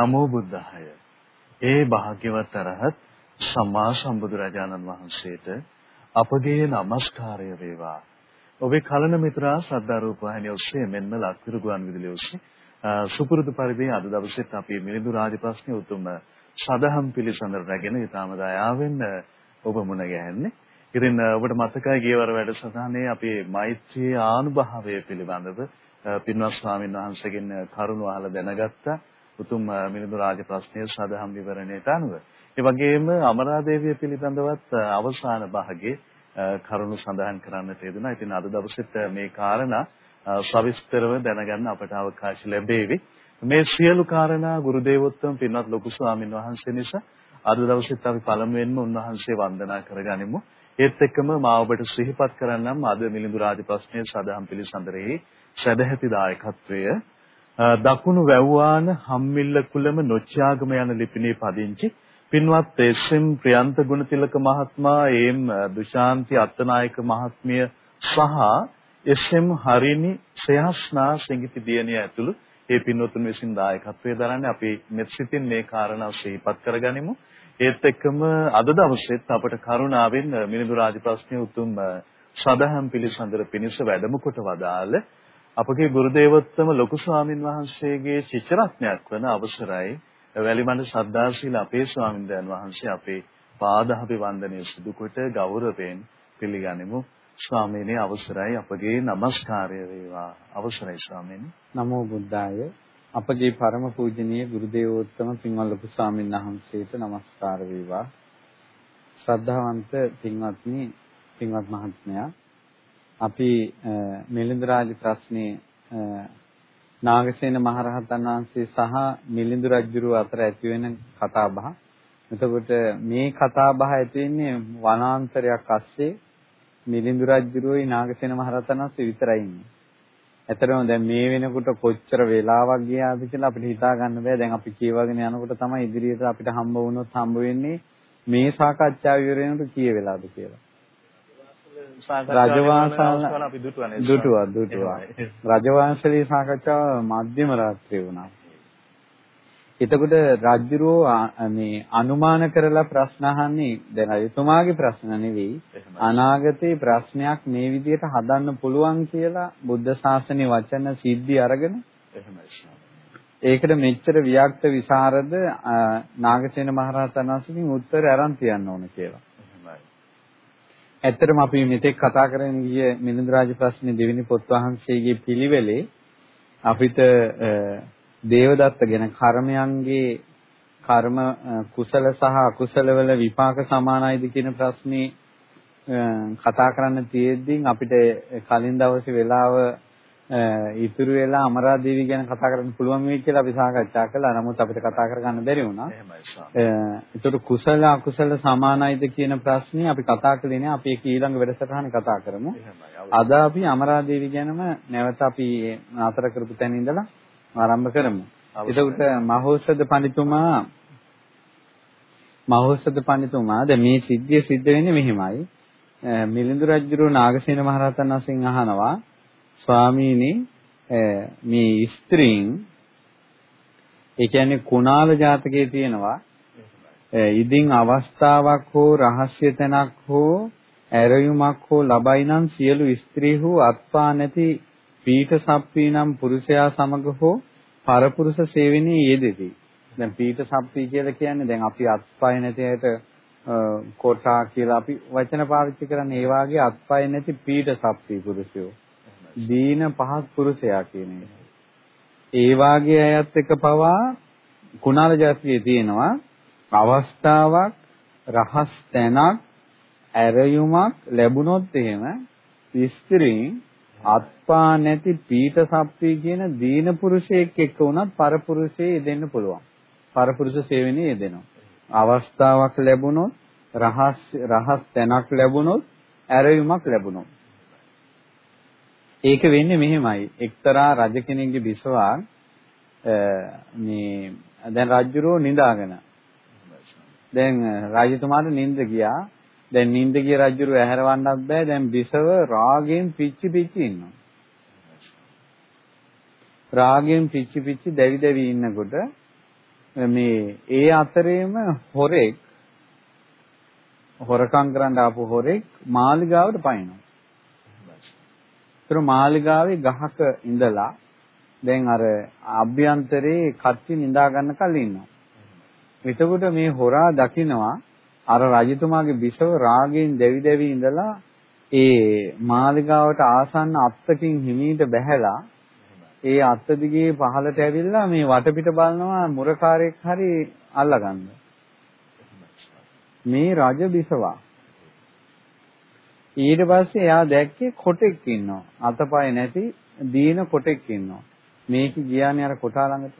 නමෝ බුද්ධාය. ඒ භාග්‍යවත් අරහත් සම්මා සම්බුදුරජාණන් වහන්සේට අපගේ নমස්කාරය වේවා. ඔබේ කලන මිත්‍රා ශ්‍රද්ධා රූපවාහිනිය ඔස්සේ මෙන්ම ලක්විරු ගුවන් විදුලිය ඔස්සේ සුපුරුදු පරිදි අද දවසේත් අපි මිලිඳු රාජපක්ෂේ උතුම් සදහම් පිළිසඳර රැගෙන ඊටම දයාවෙන් ඔබ මුණ ගැහෙන්නේ. ඉතින් ඔබට මතකයි ගියවර වැඩසටහනේ අපේ මෛත්‍රී ආනුභාවය පිළිබඳව පින්වත් ස්වාමීන් වහන්සේගෙන් කරුණ අහලා දැනගත්තා. උතුම් මිලිඳු රාජ ප්‍රශ්නයේ සදහම් විවරණයට අනුව. ඒ වගේම අමරාදේවිය පිළිබඳවත් අවසාන භාගයේ කරුණු සඳහන් කරන්නට යෙදුණා. ඉතින් අද දවසෙත් මේ කාරණා සවිස්තරව දැනගන්න අපට අවකාශ ලැබෙවි. මේ සියලු කාරණා ගුරු දේවෝත්තම පින්වත් ලොකු ස්වාමින් වහන්සේ නිසා අද දවසෙත් අපි පළමුවෙන්ම උන්වහන්සේ වන්දනා කරගනිමු. ඒත් එක්කම මා ඔබට සිහිපත් කරන්නම් අද මිලිඳු රාජ ප්‍රශ්නයේ සදහම් පිළිසඳරෙහි සදැහැති දායකත්වය දකුණු වැව්වාන හම්මිල්ල කුලම නොච්චාගම යන ලිපිනේ පදිංචි පින්වත් එස්.එම්. ප්‍රියන්ත ගුණතිලක මහත්මයා එම් දුශාන්ති අත්තනායක මහත්මිය සහ එස්.එම්. හරිනි ශ්‍රේහස්නා සංගීත දියණිය ඇතුළු ඒ පින්වතුන් විසින් දායකත්වයේ දරන්නේ අපි මෙත් සිතින් මේ කාරණා ශ්‍රීපත් කරගනිමු. ඒත් එක්කම අද දවසෙත් අපට කරුණාවෙන් මිනිඳු රාජ ප්‍රශ්නයේ උතුම් සදහම් පිළිසඳර පිණිස වැඩම කොට වදාළ අපගේ ගුරු දේවෝත්තම ලොකු ස්වාමින් වහන්සේගේ චිත්‍රඥයක් වන අවසරයි. වැලිමඬ ශ්‍රද්ධාශීල අපේ ස්වාමින්දයන් වහන්සේ අපේ පාදහපි වන්දනය සිදු කොට ගෞරවයෙන් පිළිගනිමු. ස්වාමීනි අවසරයි. අපගේ নমස්කාරය වේවා. අවසරයි ස්වාමීනි. නමෝ බුද්ධාය. අපගේ ಪರම පූජනීය ගුරු දේවෝත්තම පින්වත් ලොකු ස්වාමීන් වහන්සේට নমස්කාර වේවා. ශ්‍රද්ධාවන්ත පින්වත්නි පින්වත් මහත්මයා අපි මිලින්ද රාජ ප්‍රශ්නේ නාගසේන මහරහතන් වහන්සේ සහ මිලිඳු රජුරුව අතර ඇති වෙන කතා බහ. එතකොට මේ කතා බහ ඇති වෙන්නේ වනාන්තරයක් අස්සේ මිලිඳු රජුරුවයි නාගසේන මහරහතන් වහන්සේ විතරයි ඉන්නේ. ඇත්තටම දැන් මේ වෙනකොට කොච්චර වෙලාවක් ගියාද කියලා අපිට හිතා ගන්න බෑ. දැන් අපි කියවගෙන යනකොට තමයි ඉදිරියට අපිට හම්බ වුණොත් හම්බ වෙන්නේ මේ සාකච්ඡාව ඉවර වෙනකොට කීය වෙලාද කියලා. රජවංශාල අපි දුටුවා දුටුවා දුටුවා. රජවංශලී සාකච්ඡාව මධ්‍යම රාත්‍රියේ වුණා. එතකොට රජුරෝ මේ අනුමාන කරලා ප්‍රශ්න අහන්නේ දැන් රජතුමාගේ ප්‍රශ්න නෙවෙයි අනාගතේ ප්‍රශ්නයක් මේ විදිහට හදන්න පුළුවන් කියලා බුද්ධ ශාසනයේ වචන සිද්ධි අරගෙන ඒකට මෙච්චර වික්ත විසරද නාගසේන මහරහතන් වහන්සේගෙන් උත්තර අරන් තියන්න ඕන කියලා. ඇත්තටම අපි මෙතෙක් කතා කරගෙන ගිය මිලිඳු රාජ ප්‍රශ්නේ දෙවෙනි පොත් වහන්සේගේ පිළිවෙලේ අපිට දේවදත්ත ගැන කර්මයන්ගේ කර්ම කුසල සහ අකුසල වල විපාක සමානයිද කියන ප්‍රශ්නේ කතා කරන්න තියෙද්දී අපිට කලින් දවසේ වෙලාව ඉතුරු වෙලා අමරාදේවි ගැන කතා කරන්න පුළුවන් වෙයි කියලා අපි සාකච්ඡා කළා. නමුත් අපිට කතා කරගන්න බැරි වුණා. එහෙමයි. කුසල අකුසල සමානයිද කියන ප්‍රශ්නේ අපි කතා කළේ නෑ. අපි ඒක ඊළඟ වැඩසටහනේ කතා කරමු. අද අපි අමරාදේවි ගැනම නැවත අපි නතර කරපු තැන ඉඳලා ආරම්භ කරමු. එතකොට මහෞෂධ පඬිතුමා මහෞෂධ පඬිතුමා දැන් මේ සිද්ධිය සිද්ධ වෙන්නේ මෙහිමයි. මිලිඳු රජුගේ නාගසේන මහරහතන් වහන්සේගෙන් අහනවා ස්වාමීනි මේ ස්ත්‍රීන් ඒ කියන්නේ කුණාල ජාතකයේ තියෙනවා ඉදින් අවස්ථාවක් හෝ රහස්‍ය තැනක් හෝ ඇරයුමක් හෝ ලබයි නම් සියලු ස්ත්‍රීහු අත්පා නැති පීඨ සප්පී නම් පුරුෂයා සමග හෝ පරපුරුෂ සේවනයේ යෙදෙති. දැන් පීඨ සප්පී කියලා කියන්නේ දැන් අපි අත්පය නැති අයට කොටා කියලා අපි වචන පාවිච්චි කරන්නේ ඒ වාගේ අත්පය නැති පීඨ සප්පී පුරුෂයෝ. දීන පහත් පුරුෂයා කියන එක. ඒ වාගේ අයත් එක පවා කුණාල ජාතියේ තියෙනවා අවස්ථාවක් රහස් තැනක් ඇරයුමක් ලැබුණොත් එහෙම ස්ත්‍රීන් අත්පා නැති පීඨ සප්පී කියන දීන පුරුෂයෙක් එක්ක වුණත් පරපුරුෂයේ යෙදෙන්න පුළුවන්. පරපුරුෂ සේවනයේ යෙදෙනවා. අවස්ථාවක් ලැබුණොත් රහස් රහස් තැනක් ලැබුණොත් ඇරයුමක් ලැබුණොත් ඒක වෙන්නේ මෙහෙමයි. එක්තරා රජ කෙනෙක්ගේ බිසවා මේ දැන් රජුරෝ නිදාගෙන. දැන් රාජතුමාට නිින්ද ගියා. දැන් නිින්ද ගිය රජුරෝ ඇහැරවන්නත් බෑ. දැන් බිසව රාගෙන් පිච්චි පිච්චි ඉන්නවා. රාගෙන් පිච්චි පිච්චි දැවි දැවි ඉන්නකොට මේ ඒ අතරේම හොරෙක් හොරකම් කරන්න ආපු හොරෙක් මාලිගාවට පයින්නවා. ඒතර මාලිගාවේ ගහක ඉඳලා දැන් අර අභ්‍යන්තරේ කච්චි නිදා ගන්න කල් ඉන්නවා. එතකොට මේ හොරා දකිනවා අර රජතුමාගේ බිසව රාගයෙන් දෙවි දෙවි ඉඳලා ඒ මාලිගාවට ආසන්න අත්තකින් හිමීට බැහැලා ඒ අත්ත දිගේ පහළට ඇවිල්ලා මේ වටපිට බලනවා මුරකාරයෙක් හරි අල්ලගන්න. මේ රජ බිසවා. ඊට පස්සේ එයා දැක්කේ කොටෙක් ඉන්නවා. අතපය නැති දීන කොටෙක් ඉන්නවා. මේක ගියානේ අර කොටා ළඟට.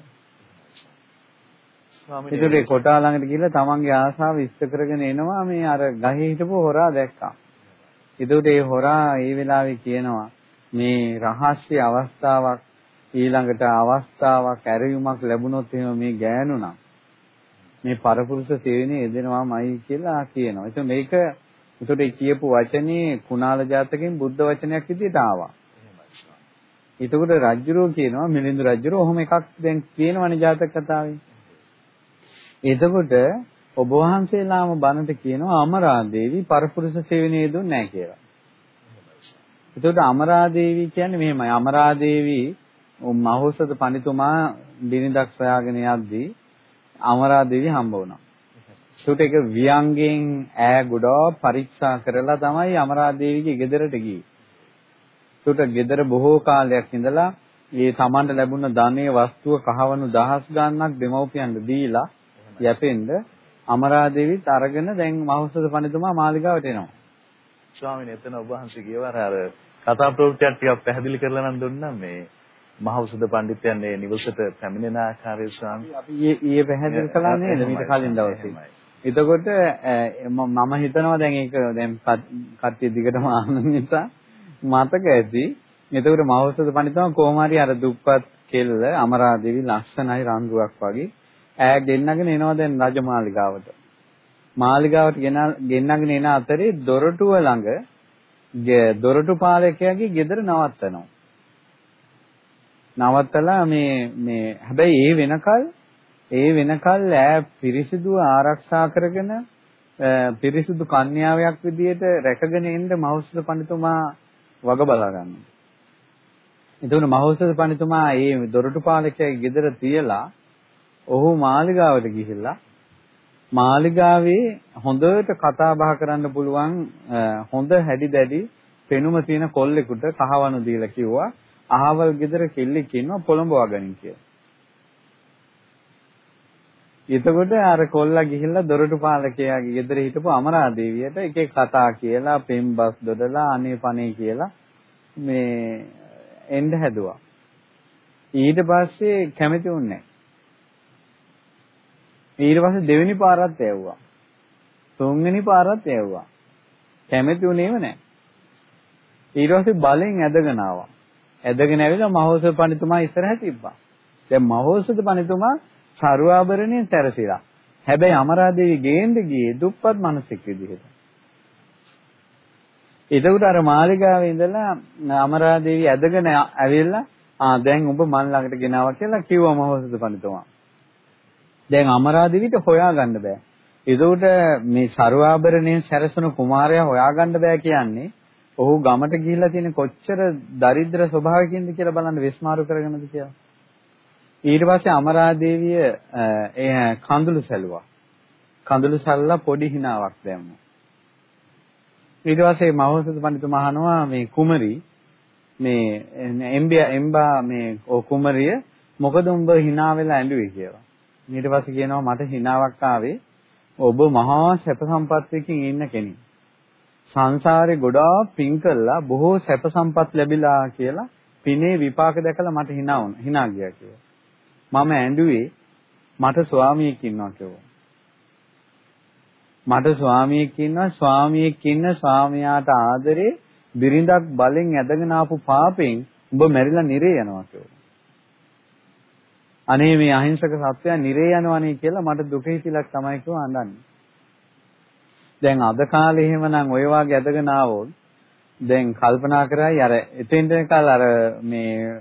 ඒකේ කොටා ළඟට ගිහලා තමන්ගේ ආසාව ඉෂ්ට කරගෙන එනවා මේ අර ගහේ හිටපු හොරා දැක්කා. ඒකට ඒ හොරා ඒ වෙලාවේ කියනවා මේ රහස්‍ය අවස්ථාවක් ඊළඟට අවස්ථාවක් ඇරයුමක් ලැබුණොත් එහෙම මේ ගෑනුණා මේ පරපුරුෂ සේවනේ යෙදෙනවාමයි කියලා කියනවා. ඒත් මේක ඒකට කියපු වචනේ කුණාල ජාතකයෙන් බුද්ධ වචනයක් විදිහට ආවා. එතකොට රජුරෝ කියනවා මිලිඳු රජුරෝ ඔහොම එකක් දැන් කියනවනේ ජාතක කතාවේ. එතකොට ඔබ වහන්සේලාම බණට කියනවා අමරාදේවි පරපුරුෂ සේවනයේ දුන්නේ නැහැ කියලා. එතකොට අමරාදේවි කියන්නේ මෙහෙමයි. අමරාදේවි මහෞෂධ පඬිතුමා බිනිදක් සොයාගෙන යද්දී අමරාදේවි හම්බ වුණා. ඒකට ඒක වියංගෙන් ඈ ගොඩක් පරීක්ෂා කරලා තමයි අමරාදේවිගේ ගෙදරට ගියේ. ඒකට ගෙදර බොහෝ කාලයක් ඉඳලා මේ Tamanට ලැබුණ ධනයේ වස්තුව කහවණු දහස් ගණනක් දෙමව්පියන්ට දීලා යැපෙන්න අමරාදේවිත් අරගෙන දැන් මහෞෂධ පඬිතුමා මාලිගාවට එනවා. ස්වාමීන් එතන ඔබ වහන්සේ කියවර අර කතා ප්‍රවෘත්තියක් ටිකක් පැහැදිලි කරලා නම් දුන්නා මේ මහෞෂධ පඬිත්යන් මේ නිවසට පැමිණෙන ආකාරය ස්වාමී අපි ඊයේ පැහැදිලි කළා නේද මීට කලින් දවසේ. එතකොට මම හිතනවා දැන් ඒක දැන් කට්ටිය දිගටම ආන නිසා මතක ඇති. එතකොට මහෞෂධ පඬිතුමා කොහොම හරි අර දුප්පත් කෙල්ල අමරාදේවි ලස්සනයි රංගුවක් වගේ ඈ ගෙන්නගෙන එනවා දැන් රජමාලිගාවට. මාලිගාවට ගෙන්නගෙන එන අතරේ දොරටුව ළඟ දොරටු පාලකයාගේ ගෙදර නවත්තනවා. නවත්තලා මේ මේ හැබැයි ඒ වෙනකල් ඒ වෙනකල් ඈ පිරිසිදු ආරක්ෂා කරගෙන පිරිසිදු කන්‍යාවයක් විදියට රැකගෙන ඉන්න මහෞෂධ පඬිතුමා වග බලා ගන්නවා. එතකොට මහෞෂධ පඬිතුමා මේ දොරටු පාලකයාගේ ගෙදර තියලා ඔහු මාලිගාවට ගිහිල්ලා මාලිගාවේ හොඳට කතා බහ කරන්න පුළුවන් හොඳ හැඩි දැඩි පෙනුම තියෙන කොල්ලෙකුට කහවණු දීලා කිව්වා අහවල් ගෙදර කෙල්ලෙක් ඉන්නවා පොළඹවා ගනින් කියලා. එතකොට අර කොල්ලා ගිහිල්ලා දොරටු පාලකයාගේ ගෙදර හිටපු අමරාදේවියට එක එක කතා කියලා පෙම්බස් දොඩලා අනේ පනේ කියලා මේ එන්න හැදුවා. ඊට පස්සේ කැමති වුණේ ඊට පස්සේ දෙවෙනි පාරත් ඇව්වා. තුන්වෙනි පාරත් ඇව්වා. කැමති වුණේම නැහැ. ඊට පස්සේ බලෙන් ඇදගෙන ආවා. ඇදගෙන ඇවිල්ලා මහෞෂධ පඬිතුමා ඉස්සරහ තිබ්බා. දැන් මහෞෂධ පඬිතුමා සරුවාභරණයෙන් තැරසිලා. හැබැයි අමරාදේවි ගේන්න ගියේ දුප්පත් මිනිසෙක් විදිහට. එතකොට අර මාලිගාවේ ඉඳලා අමරාදේවි ඇදගෙන ඇවිල්ලා ආ දැන් ඔබ මන් ළඟට ගෙනාවා කියලා කිව්වා මහෞෂධ පඬිතුමා. දැන් අමරාදේවිට හොයාගන්න බෑ. එතකොට මේ සරුවාභරණයෙන් සැරසුණු කුමාරයා හොයාගන්න බෑ කියන්නේ ඔහු ගමට ගිහිල්ලා තියෙන කොච්චර දරිද්‍ර ස්වභාවයකින්ද කියලා බලන්න විශ්මාරු කරගෙනද කියලා. ඊට පස්සේ අමරාදේවිය ඒ කඳුළු සැලුවා. කඳුළු සැලලා පොඩි හිණාවක් දැම්මා. ඊට පස්සේ මහෞෂධ පඬිතුමා අහනවා මේ කුමරි මේ එම්බියා එම්බා මේ ඔ කුමරිය මොකද උඹ hina වෙලා ඇඬුවේ කියලා. ඊට පස්සේ කියනවා මට hinaවක් ආවේ ඔබ මහා සැප සම්පත්තියකින් ඉන්න කෙනෙක්. සංසාරේ ගොඩාක් පින් කළා බොහෝ සැප සම්පත් ලැබිලා කියලා පිනේ විපාක දැකලා මට hina වුණා hina ගියා කියලා. මම ඇඬුවේ මට ස්වාමියෙක් ඉන්නවා කියලා. මට ස්වාමියෙක් ඉන්නවා ස්වාමියෙක් ඉන්න ස්වාමියාට ආදරේ බිරිඳක් බලෙන් ඇදගෙන ආපු පාපෙන් උඹ මැරිලා නිරේ යනවා කියලා. අනේ මේ අහිංසක සත්වයා නිරේ යනවනේ කියලා මට දුක හිතිලක් තමයි කිව්ව අඬන්නේ. දැන් අද කාලේ එහෙමනම් ඔය වාගේ ඇදගෙන ආවොත් දැන් කල්පනා කරයි අර එතෙන්ට කල අර මේ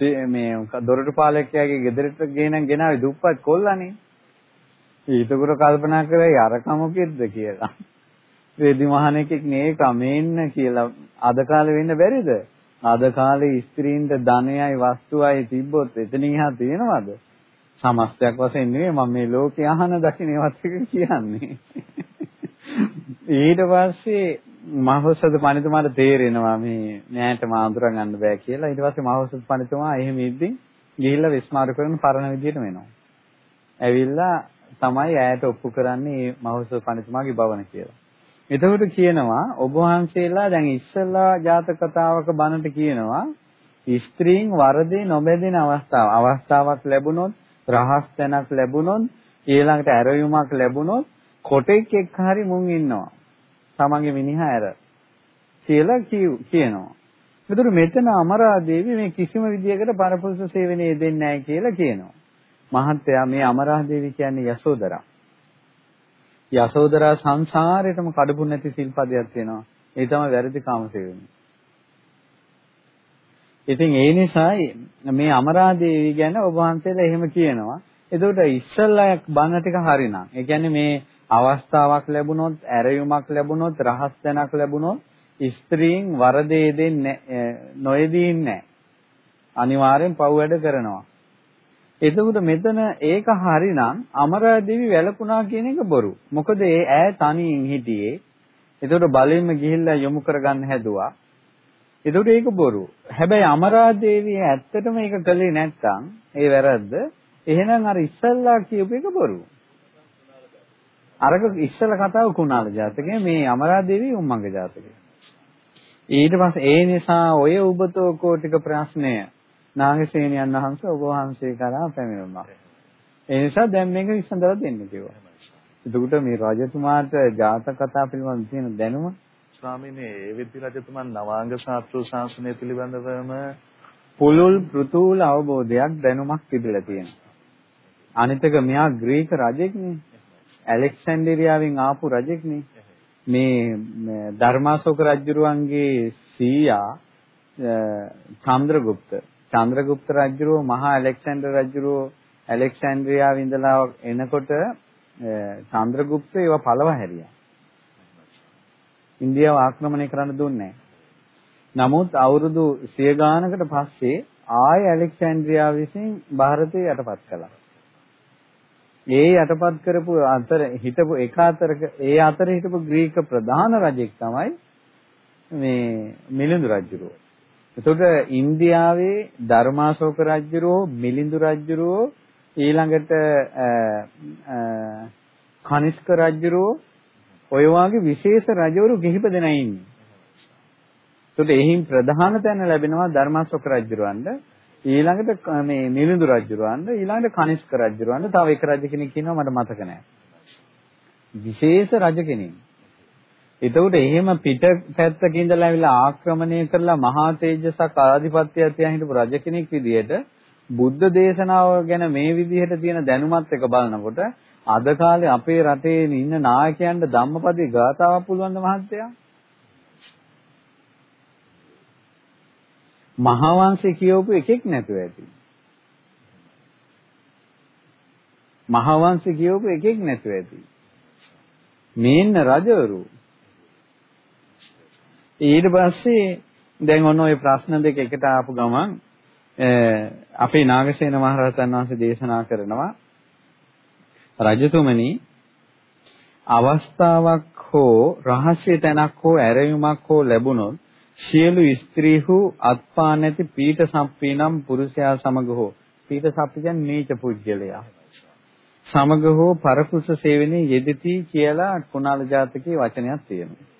මේ දොරටු පාලකයාගේ ගෙදරට ගෙනන් ගෙනාවේ දුප්පත් කොල්ලානේ. ඊටකුර කල්පනා කරේ අරකමකෙද්ද කියලා. රෙදි මහණෙක් නේ කමෙන්න කියලා අද කාලේ වෙන්න බැරිද? අද කාලේ ස්ත්‍රීන්ට ධනයයි වස්තුවයි තිබ්බොත් එතනින් එහා තියෙනවද? සමස්තයක් වශයෙන් නෙවෙයි මම මේ ලෝකේ අහන දකින්නවත් එක කියන්නේ. ඊට පස්සේ මහෞෂධ පඬිතුමාට තේරෙනවා මේ නෑට මාඳුර ගන්න බෑ කියලා. ඊට පස්සේ මහෞෂධ පඬිතුමා එහෙම ඉද්දි ගිහිල්ලා විස්මාර කරන පරණ විදියට වෙනවා. ඇවිල්ලා තමයි ඈට ඔප්පු කරන්නේ මේ මහෞෂධ පඬිතුමාගේ භවන කියලා. එතකොට කියනවා ඔබ වහන්සේලා දැන් ඉස්සල්ලා ජාතක කතාවක බණට කියනවා ස්ත්‍රීන් වරදේ නොබැදෙන අවස්ථාව. අවස්ථාවක් ලැබුණොත් රහස් තැනක් ලැබුණොත් ඊළඟට ඇරයුමක් ලැබුණොත් කොටෙක් එක්ක හරි මුන් ඉන්නවා. තමන්ගේ මිනිහා ඇර කියලා කියනවා. ඒතර මෙතන අමරාදේවි මේ කිසිම විදියකට පරපුරුෂ සේවනයේ දෙන්නේ නැහැ කියලා කියනවා. මහත්තයා මේ අමරාදේවි කියන්නේ යසෝදරා. යසෝදරා සංසාරේටම කඩපු නැති සිල්පදයක් තියෙනවා. ඒ තමයි වැරදි කාමසේවනය. ඉතින් ඒ නිසා මේ අමරාදේවි ගැන ඔබ වහන්සේලා එහෙම කියනවා. එතකොට ඉස්සල්ලා බණ ටික හරිනම්. ඒ කියන්නේ මේ අවස්ථාවක් ලැබුණොත්, ඇරයුමක් ලැබුණොත්, රහස් තැනක් ලැබුණොත් ස්ත්‍රීන් වරදේ දෙන්නේ නොයදී නැහැ. අනිවාර්යෙන් පව් වැඩ කරනවා. එතකොට මෙතන ඒක හරිනම් අමරාදේවි වැළකුණා කියන එක බොරු. මොකද ඒ ඈ තනියෙන් හිටියේ. එතකොට බලෙන්ම ගිහිල්ලා යොමු කරගන්න හැදුවා. එතකොට ඒක බොරු. හැබැයි අමරාදේවිය ඇත්තටම ඒක කළේ නැත්තම් ඒ වැරද්ද. එහෙනම් අර ඉස්සල්ලා කියපු එක බොරු. අරක ඉස්සල කතාව කුණාල ජාතකයේ මේ අමරාදේවි උම්මංග ජාතකය. ඊට පස්සේ ඒ නිසා ඔය උබතෝ කෝටික ප්‍රශ්නය නාගසේනියන් වහන්සේ ඔබ වහන්සේ කරා පැමිණුණා. ඒ නිසා දැන් මේක විසඳලා දෙන්න කිව්වා. එතකොට මේ රජතුමාට ජාතක කතා පිළිබඳ තියෙන දැනුම ස්වාමීනි ඒ විදි රජතුමන් නවාංග ශාස්ත්‍ර ශාසනය පිළිබඳවම පුළුල් පෘතුල අවබෝධයක් දැනුමක් තිබිලා තියෙනවා. අනිතක මෙයා ග්‍රීක රජෙක්නේ. ඇලෙක්සැන්ඩරියාවෙන් ආපු රජෙක්නේ. මේ ධර්මාශෝක රජුරුවන්ගේ සීයා චන්ද්‍රගුප්ත. චන්ද්‍රගුප්ත රජුරුව මහා ඇලෙක්සැන්ඩර් රජුරුව ඇලෙක්සැන්ඩ්‍රියාව ඉඳලා එනකොට චන්ද්‍රගුප්ත ඒව පළව හැරියා. ඉන්දියාව ආක්‍රමණය කරන්න දුන්නේ නමුත් අවුරුදු 100 ගානකට පස්සේ ආය ඇලෙක්සැන්ඩ්‍රියාව විසින් ಭಾರතයට යටපත් කළා. ඒ යටපත් කරපු අතර හිටපු එක අතරක ඒ අතර හිටපු ග්‍රීක ප්‍රධාන රජෙක් තමයි මේ මිලිඳු රජුරෝ. එතකොට ඉන්දියාවේ ධර්මාශෝක රජුරෝ මිලිඳු රජුරෝ ඊළඟට කනිෂ්ක රජුරෝ ඔය වගේ විශේෂ රජවරු කිහිප දෙනා ඉන්නේ. එතකොට එහින් ප්‍රධාන තැන ලැබෙනවා ධර්මාශෝක රජුරවන්ට ඊළඟට මේ මිලිඳු රජුරවන්ට ඊළඟට කනිෂ්ක රජුරවන්ට තව එක රජ කෙනෙක් ඉන්නවා මට මතක නැහැ. විශේෂ රජ කෙනෙක්. එතකොට එහෙම පිට පැත්තක ඉඳලා ඇවිල්ලා ආක්‍රමණය කරලා මහා තේජසක් ආධිපත්‍යය තියා හිටපු රජ කෙනෙක් විදිහට බුද්ධ දේශනාව ගැන මේ විදිහට තියෙන දැනුමත් එක බලනකොට අද කාලේ අපේ රටේ ඉන්න නායකයන්ට ධම්මපදේ ගාතාවක් පුළුවන් ද මහත්තයා? මහාවංශේ කියවපු එකෙක් නැතුව ඇති. මහාවංශේ කියවපු එකෙක් නැතුව ඇති. මේන්න රජවරු ඊට පස්සේ දැන් ඔන්න ඔය ප්‍රශ්න දෙක එකට ආපු ගමන් අපේ නාගසේන මහරහතන් වහන්සේ දේශනා කරනවා රජතුමනි අවස්ථාවක් හෝ රහස්‍ය තැනක් හෝ ඇරයුමක් හෝ ලැබුණොත් සියලු ස්ත්‍රීහු අත්පා නැති පීඨ සම්පීනම් පුරුෂයා සමග හෝ. පීඨ සම්පි කියන්නේ නීච පුජ්‍යලයා. සමග හෝ පරකුස සේවනයේ යෙදති කියලා කුණාල ජාතකයේ වචනයක් තියෙනවා.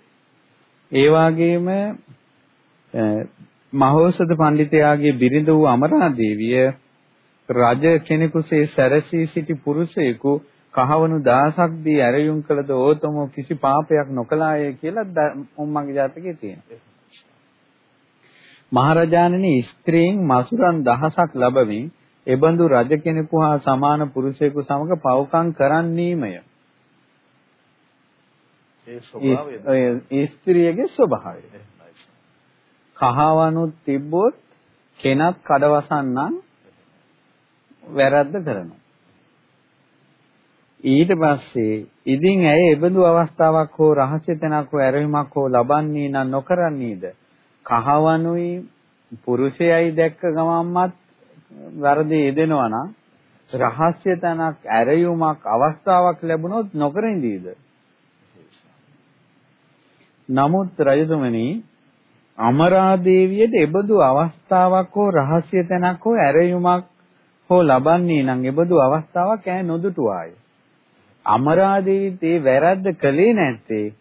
ඒ වගේම මහෞෂධ පඬිතයාගේ බිරිඳ වූ අමරාදේවිය රජ කෙනෙකුසේ සැරසී සිටි පුරුෂයෙකු කහවණු දහසක් දී ඇරයුම් කළද ඕතම කිසි පාපයක් නොකලාය කියලා උම්මගේ ජාතකයේ තියෙනවා. මහරජාණනි ස්ත්‍රීන් මසුරන් දහසක් ලැබමින් එබඳු රජ කෙනෙකු හා සමාන පුරුෂයෙකු සමග පවකම් කරන්නීමය. ඒ ස්වභාවය ස්ත්‍රියගේ ස්වභාවය. කහවණුත් තිබ්බොත් කෙනත් කඩවසන්නම් වැරද්ද කරනවා. ඊට පස්සේ ඉදින් ඇය එබඳු අවස්ථාවක් හෝ රහස්‍ය තැනක් හෝ ඇරහිමක් හෝ ලබන්නේ නම් නොකරන්නේද? කහවණුයි පුරුෂයයි දැක්ක ගමන්මත් වරදී යෙදෙනවා නම් රහස්‍ය තැනක් ඇරයුමක් අවස්ථාවක් ලැබුණොත් නොකර ඉඳීද? නමුත් රජතුමනි අමරාදේවියට එබඳු අවස්ථාවක් හෝ රහස්‍ය තැනක් හෝ ඇරයුමක් හෝ ලබන්නේ නම් එබඳු අවස්ථාවක් ඈ නොදුටුවාය. අමරාදේවිත් ඒ වැරද්ද කළේ නැත්තේ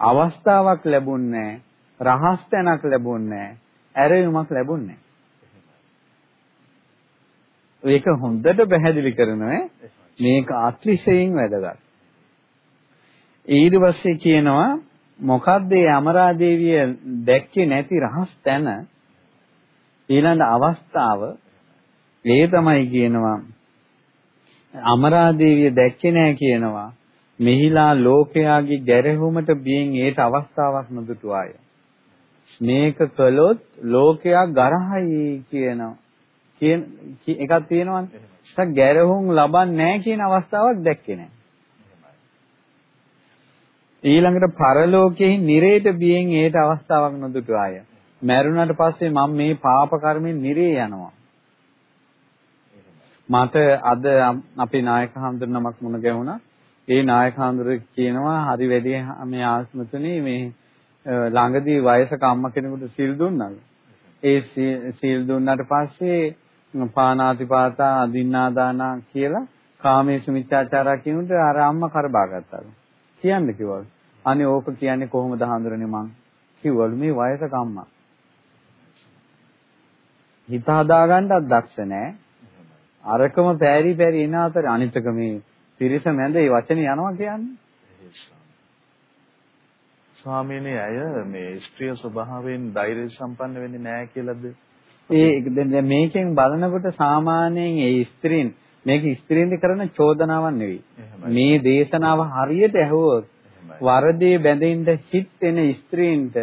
අවස්ථාවක් ලැබුණේ රහස් තැනක් ලැබුණේ ඇරයුමක් ලැබුණේ ඒක හොඳට පැහැදිලි කරනවා. මේක අතිශයින් වැදගත්. ඊට පස්සේ කියනවා මොකද්ද මේ අමරාදේවිය දැක්කේ නැති රහස් තැන? ඊළඟ අවස්ථාව. ඒ තමයි කියනවා අමරාදේවිය දැක්කේ නැහැ කියනවා. මෙහිලා ලෝකයාගේ ගැරහුමට බියෙන් ඒට අවස්ථාවක් නොදුටු අය මේක කළොත් ලෝකයා ගරහයි කියනවා. කියන එකක් තියෙනවනේ. ඒක ගැරහුම් ලබන්නේ නැහැ කියන අවස්ථාවක් දැක්කේ නැහැ. ඊළඟට පරලෝකයේ නිරේට බියෙන් ඒට අවස්ථාවක් නොදුටු අය. මැරුණාට පස්සේ මම මේ පාප කර්මෙන් නිරේ යනවා. මට අද අපේ නායක හඳුනනමක් මුණ ගැහුණා. ඒ නායක හඳුර කියනවා හරි වැඩි මේ ආස්මතුනේ මේ ළඟදී වයසක අම්මා කෙනෙකුට සිල් දුන්නා. ඒ සිල් දුන්නාට පස්සේ පානාතිපාතා අදින්නාදානා කියලා කාමේසු මිත්‍යාචාරා කියනට අර අම්මා කරබා ගත්තාලු. කියන්න කිව්වලු. අනේ ඕක කියන්නේ කොහොමද හඳුරන්නේ මං? කිව්වලු මේ වයසක අම්මා. හිත හදාගන්නත් දක්ෂ නැහැ. අරකම පෑරි පෑරි එන අතර අනිතක මේ පිරිස මැද මේ වචනේ යනවා කියන්නේ. ස්වාමීනි අය මේ ස්ත්‍රිය ස්වභාවයෙන් ධෛර්ය සම්පන්න වෙන්නේ නැහැ කියලාද? ඒ දැන් මේකෙන් බලනකොට සාමාන්‍යයෙන් ඒ ස්ත්‍රීන් මේක ස්ත්‍රීන්ද කරන චෝදනාවක් නෙවෙයි. මේ දේශනාව හරියට ඇහුවොත් වරදේ බැඳෙන්න හිත් එන ස්ත්‍රීන්ට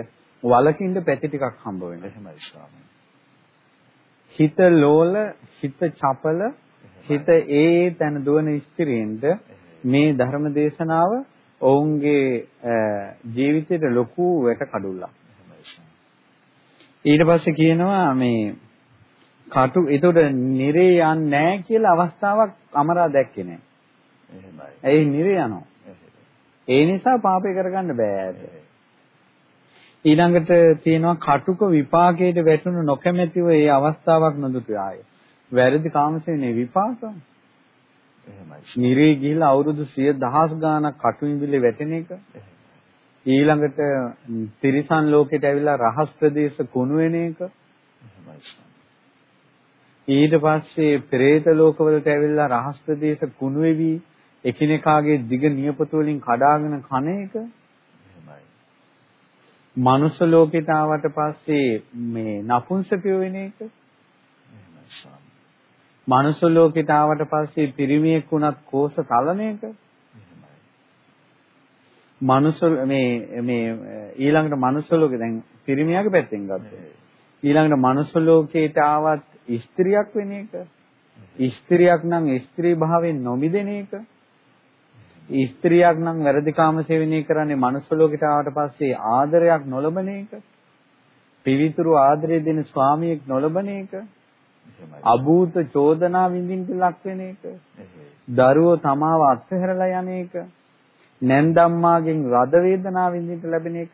වලකින්ද පැති ටිකක් හම්බ වෙනවා. එහෙමයි ස්වාමී. හිත ලෝල, හිත චපල, හිත ඒ තැන දුවන ස්ත්‍රීන්ට මේ ධර්ම දේශනාව ඔවුන්ගේ ජීවිතේට ලොකු වැටකඩුල්ලක්. ඊට පස්සේ කියනවා මේ කටු ඒතකොට නිරේ යන්නේ නැහැ කියලා අවස්ථාවක් අමරා දැක්කේ නැහැ. එහෙමයි. ඒ නිරේ යනවා. ඒ නිසා පාපේ කරගන්න බෑ. ඊළඟට තියෙනවා කටුක විපාකයට වැටුණු නොකමැතිව ඒ අවස්ථාවක් නොදුටු ආය. වැරදි කාමසේනේ විපාක. එහෙමයි. නිරේ ගිහිලා අවුරුදු 100 දහස් ගාණක් කටු ඉඹිලේ වැටෙන එක. ඊළඟට තිරිසන් ලෝකෙට ඇවිල්ලා රහස් ප්‍රදේශ කුණු වෙන එක. ඊට පස්සේ പ്രേත ලෝකවලට ඇවිල්ලා රහස් ප්‍රදේශ කුණු වෙවි එකිනෙකාගේ දිග නියපොතු වලින් කඩාගෙන කන එක. මනුස්ස ලෝකෙට ආවට පස්සේ මේ නපුංසකයෝ වෙන එක මනුස්ස ලෝකෙට ආවට පස්සේ පිරිමියෙක් වුණත් කෝෂ තලන එක? මනුස්ස මේ මේ ඊළඟට මනුස්ස ලෝකෙ දැන් පිරිමියාගේ පැත්තෙන් ගත්තොත්. ඊළඟට මනුස්ස ලෝකයට ආවත් ස්ත්‍රියක් වෙන එක. ස්ත්‍රියක් නම් ස්ත්‍රී භාවයෙන් නොමිදෙන එක. ස්ත්‍රියක් නම් වැරදිකාම සේවනය කරන්නේ මනුස්ස ලෝකයට ආවට පස්සේ ආදරයක් නොලබන එක. පිවිතුරු ආදරය දෙන ස්වාමියෙක් නොලබන එක. අභූත චෝදනා විඳින්න ලක් වෙන එක. දරුවෝ තමාව අත්හැරලා යන එක. නැන්දම්මාගෙන් රද වේදනා විඳින්න ලැබෙන එක.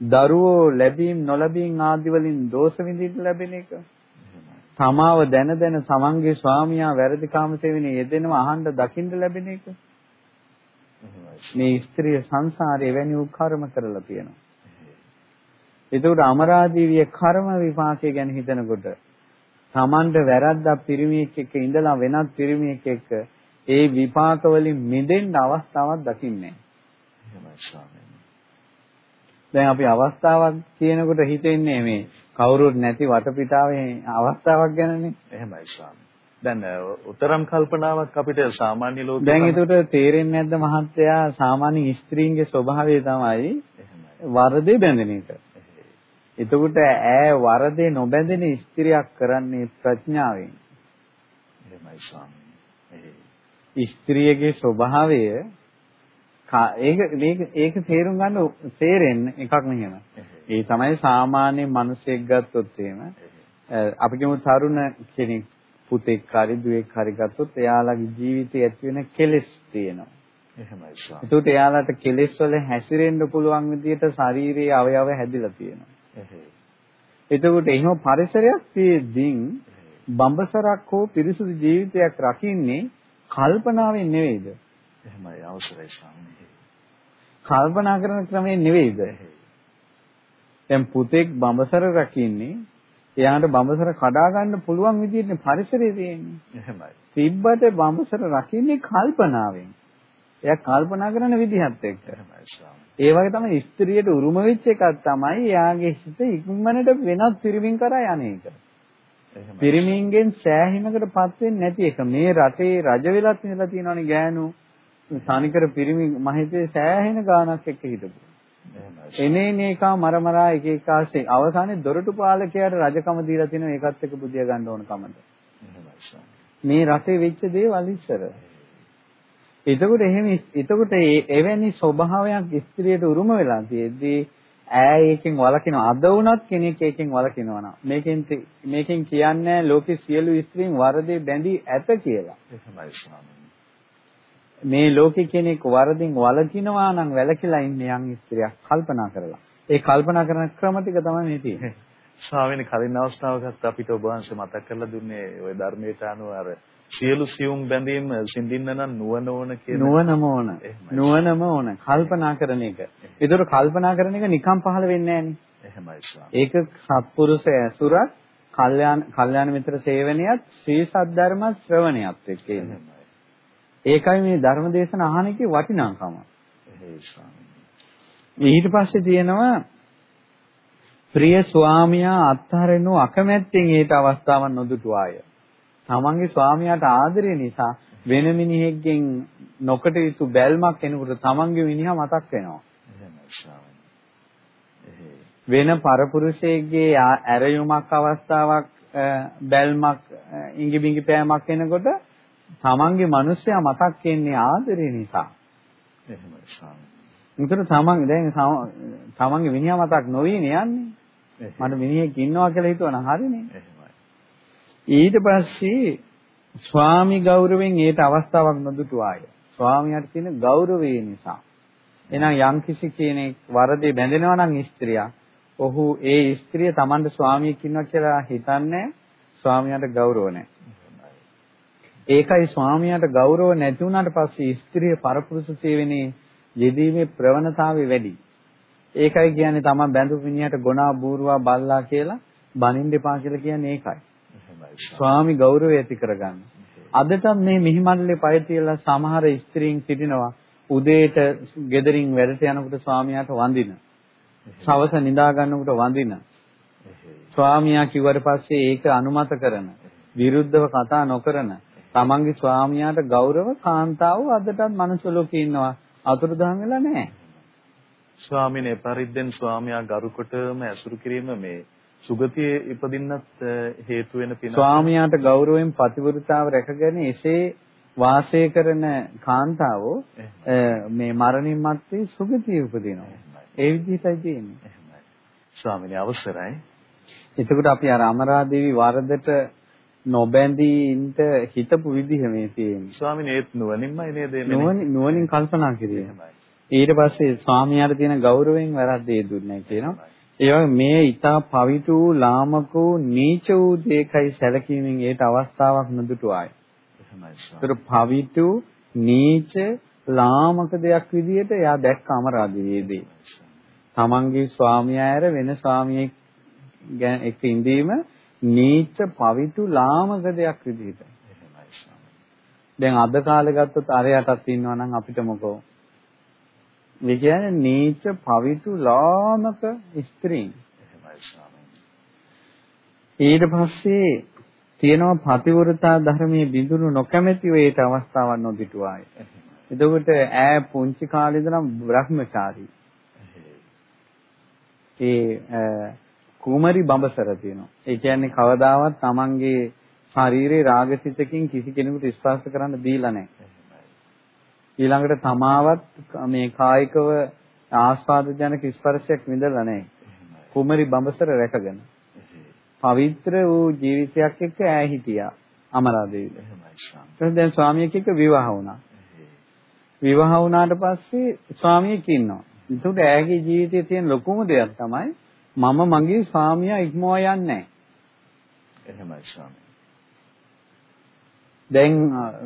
දරුවෝ ලැබීම් නොලැබීම් ආදි වලින් දෝෂ විඳින්න ලැබෙන එක. තමාව දැන දැන සමන්ගේ ස්වාමියා වැරදි කාම සේවනයේ යෙදෙනවා අහන්න දකින්න ලැබෙන එක. මේ ස්ත්‍රිය සංසාරේ වැනි වූ කර්ම කරලා තියෙනවා. ඒකට අමරාදීවිය කර්ම විපාකය ගැන හිතනකොට Tamanට වැරද්දක් පිරිමියෙක් එක්ක ඉඳලා වෙනත් පිරිමියෙක් එක්ක ඒ විපාක වලින් මිදෙන්න අවස්ථාවක් දකින්නේ දැන් අපි අවස්ථාවක් කියනකොට හිතෙන්නේ මේ කවුරුත් නැති වටපිටාවේ අවස්ථාවක් ගැනනේ. එහෙමයි ස්වාමී. දැන් උතරම් කල්පනාවක් අපිට සාමාන්‍ය ලෝකේ දැන් ඒකට තේරෙන්නේ නැද්ද මහත්තයා සාමාන්‍ය ස්ත්‍රීන්ගේ ස්වභාවය තමයි වරදේ බැඳෙන එක. එතකොට ඈ වරදේ නොබැඳෙන ස්ත්‍රියක් කරන්නේ ප්‍රඥාවෙන්. එහෙමයි ස්වාමී. ස්ත්‍රියගේ ස්වභාවය ඒක මේක ඒක තේරුම් ගන්න තේරෙන්න එකක් නෙහෙම. ඒ තමයි සාමාන්‍ය මිනිසෙක් ගත්තොත් එහෙම අපි කියමු තරුණ කෙනෙක් පුතෙක් හරි දුවෙක් හරි ගත්තොත් එයාලගේ ජීවිතයේ ඇති වෙන කෙලෙස් තියෙනවා. එහෙමයි සාම. ඒකට එයාලට කෙලෙස් වල හැසිරෙන්න පුළුවන් විදිහට ශාරීරියේ අවයව හැදිලා තියෙනවා. එතකොට එහෙම පරිසරයක් තියෙද්දී බඹසරක් හෝ පිරිසුදු ජීවිතයක් රකින්නේ කල්පනාවෙන් නෙවෙයිද? එහෙමයි අවශ්‍යයි ස්වාමීනි. කල්පනා කරන ක්‍රමයෙන් නෙවෙයිද? දැන් පුතෙක් බඹසර රකින්නේ එයාට බඹසර කඩා ගන්න පුළුවන් විදිහට පරිසරය තියෙන්නේ. එහෙමයි. තිබ්බට බඹසර රකින්නේ කල්පනාවෙන්. එයා කල්පනා කරන විදිහත් එක්ක. ඒ වගේ තමයි ස්ත්‍රියට උරුම වෙච්ච එකක් තමයි එයාගේ හිත ඉක්මනට වෙනත් පිරිමින් කරා යන්නේ ඒක. පිරිමින්ගෙන් සෑහීමකටපත් වෙන්නේ නැති එක. මේ රටේ රජ වෙලත් ඉඳලා තියෙනවනේ ගෑනු. තනිකර පිරිමි මහිතේ සෑහෙන ගාණක් එක්ක හිටපු. එනේ නේකා මරමරා එක එක ආසේ අවසානයේ දොරටු පාලකයාට රජකම දීලා තිනව ඒකත් එක්ක බුදියා ගන්න ඕන කමද. මේ රටේ වෙච්ච දේවල් ඉස්සර. එතකොට එහෙම එතකොට එවැනි ස්වභාවයක් ස්ත්‍රියට උරුම වෙලා තියෙද්දී ඈ ඒකෙන් වළකිනවා. අද වුණත් කෙනෙක් ඒකෙන් වළකිනවා නම් මේකෙන් මේකෙන් කියන්නේ ලෝකේ සියලු ස්ත්‍රීන් වරදේ බැඳී ඇත කියලා. මේ ලෝකේ කෙනෙක් වරදින් වළකිනවා නම් වැළකීලා ඉන්නේ යම් ස්ත්‍රියක් කල්පනා කරලා. ඒ කල්පනා කරන ක්‍රම ටික තමයි මේ තියෙන්නේ. ස්වාමීනි කලින් අවස්ථාවකත් අපිට ඔබ වහන්සේ මතක් කරලා දුන්නේ ওই ධර්මයට අනුව අර සියලු සියුම් බැඳීම් සිඳින්න නම් නුවණ ඕන කියන නුවණම ඕන. නුවණම ඕන. කල්පනා කරන එක. ඒතර කල්පනා කරන එක නිකම් පහළ වෙන්නේ නැහනේ. ඒක සත්පුරුෂ ඇසුරත්, කල්යාණ කල්යාණ මිත්‍ර සේවනයත්, ශ්‍රී සද්ධර්ම ශ්‍රවණයත් එක්ක. ඒකයි මේ ධර්ම දේශන අහන එකේ වටිනාකම. ඊට පස්සේ තියෙනවා ප්‍රිය ස්වාමියා අත්හරිනු අකමැත්තෙන් ඒට අවස්ථාවක් නොදුටුවාය. තමන්ගේ ස්වාමියාට ආදරය නිසා වෙන මිනිහෙක්ගෙන් නොකට යුතු බැල්මක් එනකොට තමන්ගේ මිනිහා මතක් වෙනවා. වෙන පරපුරුෂයෙක්ගේ ඇරයුමක් අවස්ථාවක් බැල්මක් ඉඟි බිඟි පෑමක් එනකොට තමන්ගේ මිනිස්සයා මතක් වෙන්නේ ආදරය නිසා. එහෙමයි ස්වාමී. උතර තමන් දැන් තමන්ගේ මිනිහා මතක් නොවීනේ යන්නේ. මට මිනිහෙක් ඉන්නවා කියලා හිතුවනම් හරිනේ. ඊට පස්සේ ස්වාමි ගෞරවයෙන් ඒට අවස්ථාවක් නොදුටුවාය. ස්වාමියාට තියෙන ගෞරවය නිසා. එහෙනම් යම්කිසි කෙනෙක් වරදේ බැඳෙනවා නම් ස්ත්‍රියක්, ඔහු ඒ ස්ත්‍රිය Tamande ස්වාමියෙක් ඉන්නවා කියලා හිතන්නේ ස්වාමියාට ගෞරව නැහැ. ඒකයි ස්වාමියාට ගෞරව නැති වුණාට පස්සේ ස්ත්‍රිය පරපුරුෂ සේවනයේ යෙදීමේ ප්‍රවණතාවය වැඩි. ඒකයි කියන්නේ තමන් බැඳු මිනිහට ගොනා බූරුවා බල්ලා කියලා බනින්න එපා කියලා කියන්නේ ඒකයි. ස්වාමි ගෞරවය ඇති කරගන්න. අදටත් මේ මිහිමණ්ඩලේ පය තියලා සමහර ස්ත්‍රීන් සිටිනවා උදේට ගෙදරින් වැඩට යනකොට ස්වාමියාට වඳින. සවස නිදා ගන්නකොට වඳින. ස්වාමියා කිව්වට පස්සේ ඒක අනුමත කරන. විරුද්ධව කතා නොකරන. තමන්ගේ ස්වාමියාට ගෞරව කාන්තාව අදටත් මනුස්ස ලෝකේ ඉන්නවා. අතුරුදහන් වෙලා නැහැ. ස්වාමිනේ පරිද්දෙන් ස්වාමියා ගරු කොටම ඇසුරු කිරීම මේ සුගතියේ ඉපදින්නත් හේතු වෙන පින ස්වාමියාට ගෞරවයෙන් පතිවෘතාව රැකගෙන එසේ වාසය කරන කාන්තාවෝ මේ මරණින් මත්තේ සුගතිය උපදිනවා. ඒ විදිහටයි තියෙන්නේ. ස්වාමිනේ අවසරයි. එතකොට අපි අර අමරාදේවි වරදට නොබැඳී ඉන්න හිතපු විදිහ මේ තියෙන්නේ. ස්වාමිනේ ඒත් නුවණින්මයි නේද මේ නුවණින් කල්පනා කිරීම. ඊට පස්සේ ස්වාමියාට තියෙන ගෞරවයෙන් වැරද්ද දුන්නේ කියනවා. ඒ වගේ මේ ඊතා පවිතු ලාමක වූ නීච වූ දෙයකයි සැලකීමෙන් ඒට අවස්ථාවක් නොදුටු ආය. එහෙමයි. පවිතු නීච ලාමක දෙයක් විදිහට එයා දැක්ක අමරාදීයේදී. තමන්ගේ ස්වාමියා ඇර වෙන ස්වාමියෙක් එක්ක ඉඳීම නීච පවිතු ලාමක දෙයක් විදිහට. දැන් අද කාලේ ගත්තොත් අරයටත් ඉන්නවා නම් අපිට මොකෝ ඒ කියන්නේ නීච පවිතු ලාමක ස්ත්‍රීන්. ඊට පස්සේ තියෙනවා පතිවෘතා ධර්මයේ බිඳුණු නොකැමැති වේට අවස්ථාවක් නොදිටුවාය. එතකොට ඈ පුංචි කාලේ ඉඳන් බ්‍රහ්මචාරී. ඒ කුමරි බඹසර තියෙනවා. ඒ කියන්නේ කවදාවත් Tamanගේ ශරීරේ රාගසිතකින් කිසි කෙනෙකුට ස්පර්ශ කරන්න දීලා නැහැ. ඊළඟට තමාවත් මේ කායිකව ආස්වාද ජනක ස්පර්ශයක් විඳලා නැහැ. කුමරි බඹසර රැකගෙන. පවිත්‍ර වූ ජීවිතයක් එක්ක ඈ හිටියා අමරාදේවිය. එහෙමයි. දැන් ස්වාමියෙක් එක්ක විවාහ වුණා. විවාහ වුණාට පස්සේ ස්වාමියෙක් ඉන්නවා. ඒකට ඈගේ ජීවිතයේ තියෙන ලොකුම දෙයක් තමයි මම මගේ ස්වාමියා ඉක්මවා යන්නේ නැහැ. එහෙමයි ස්වාමී. දැන්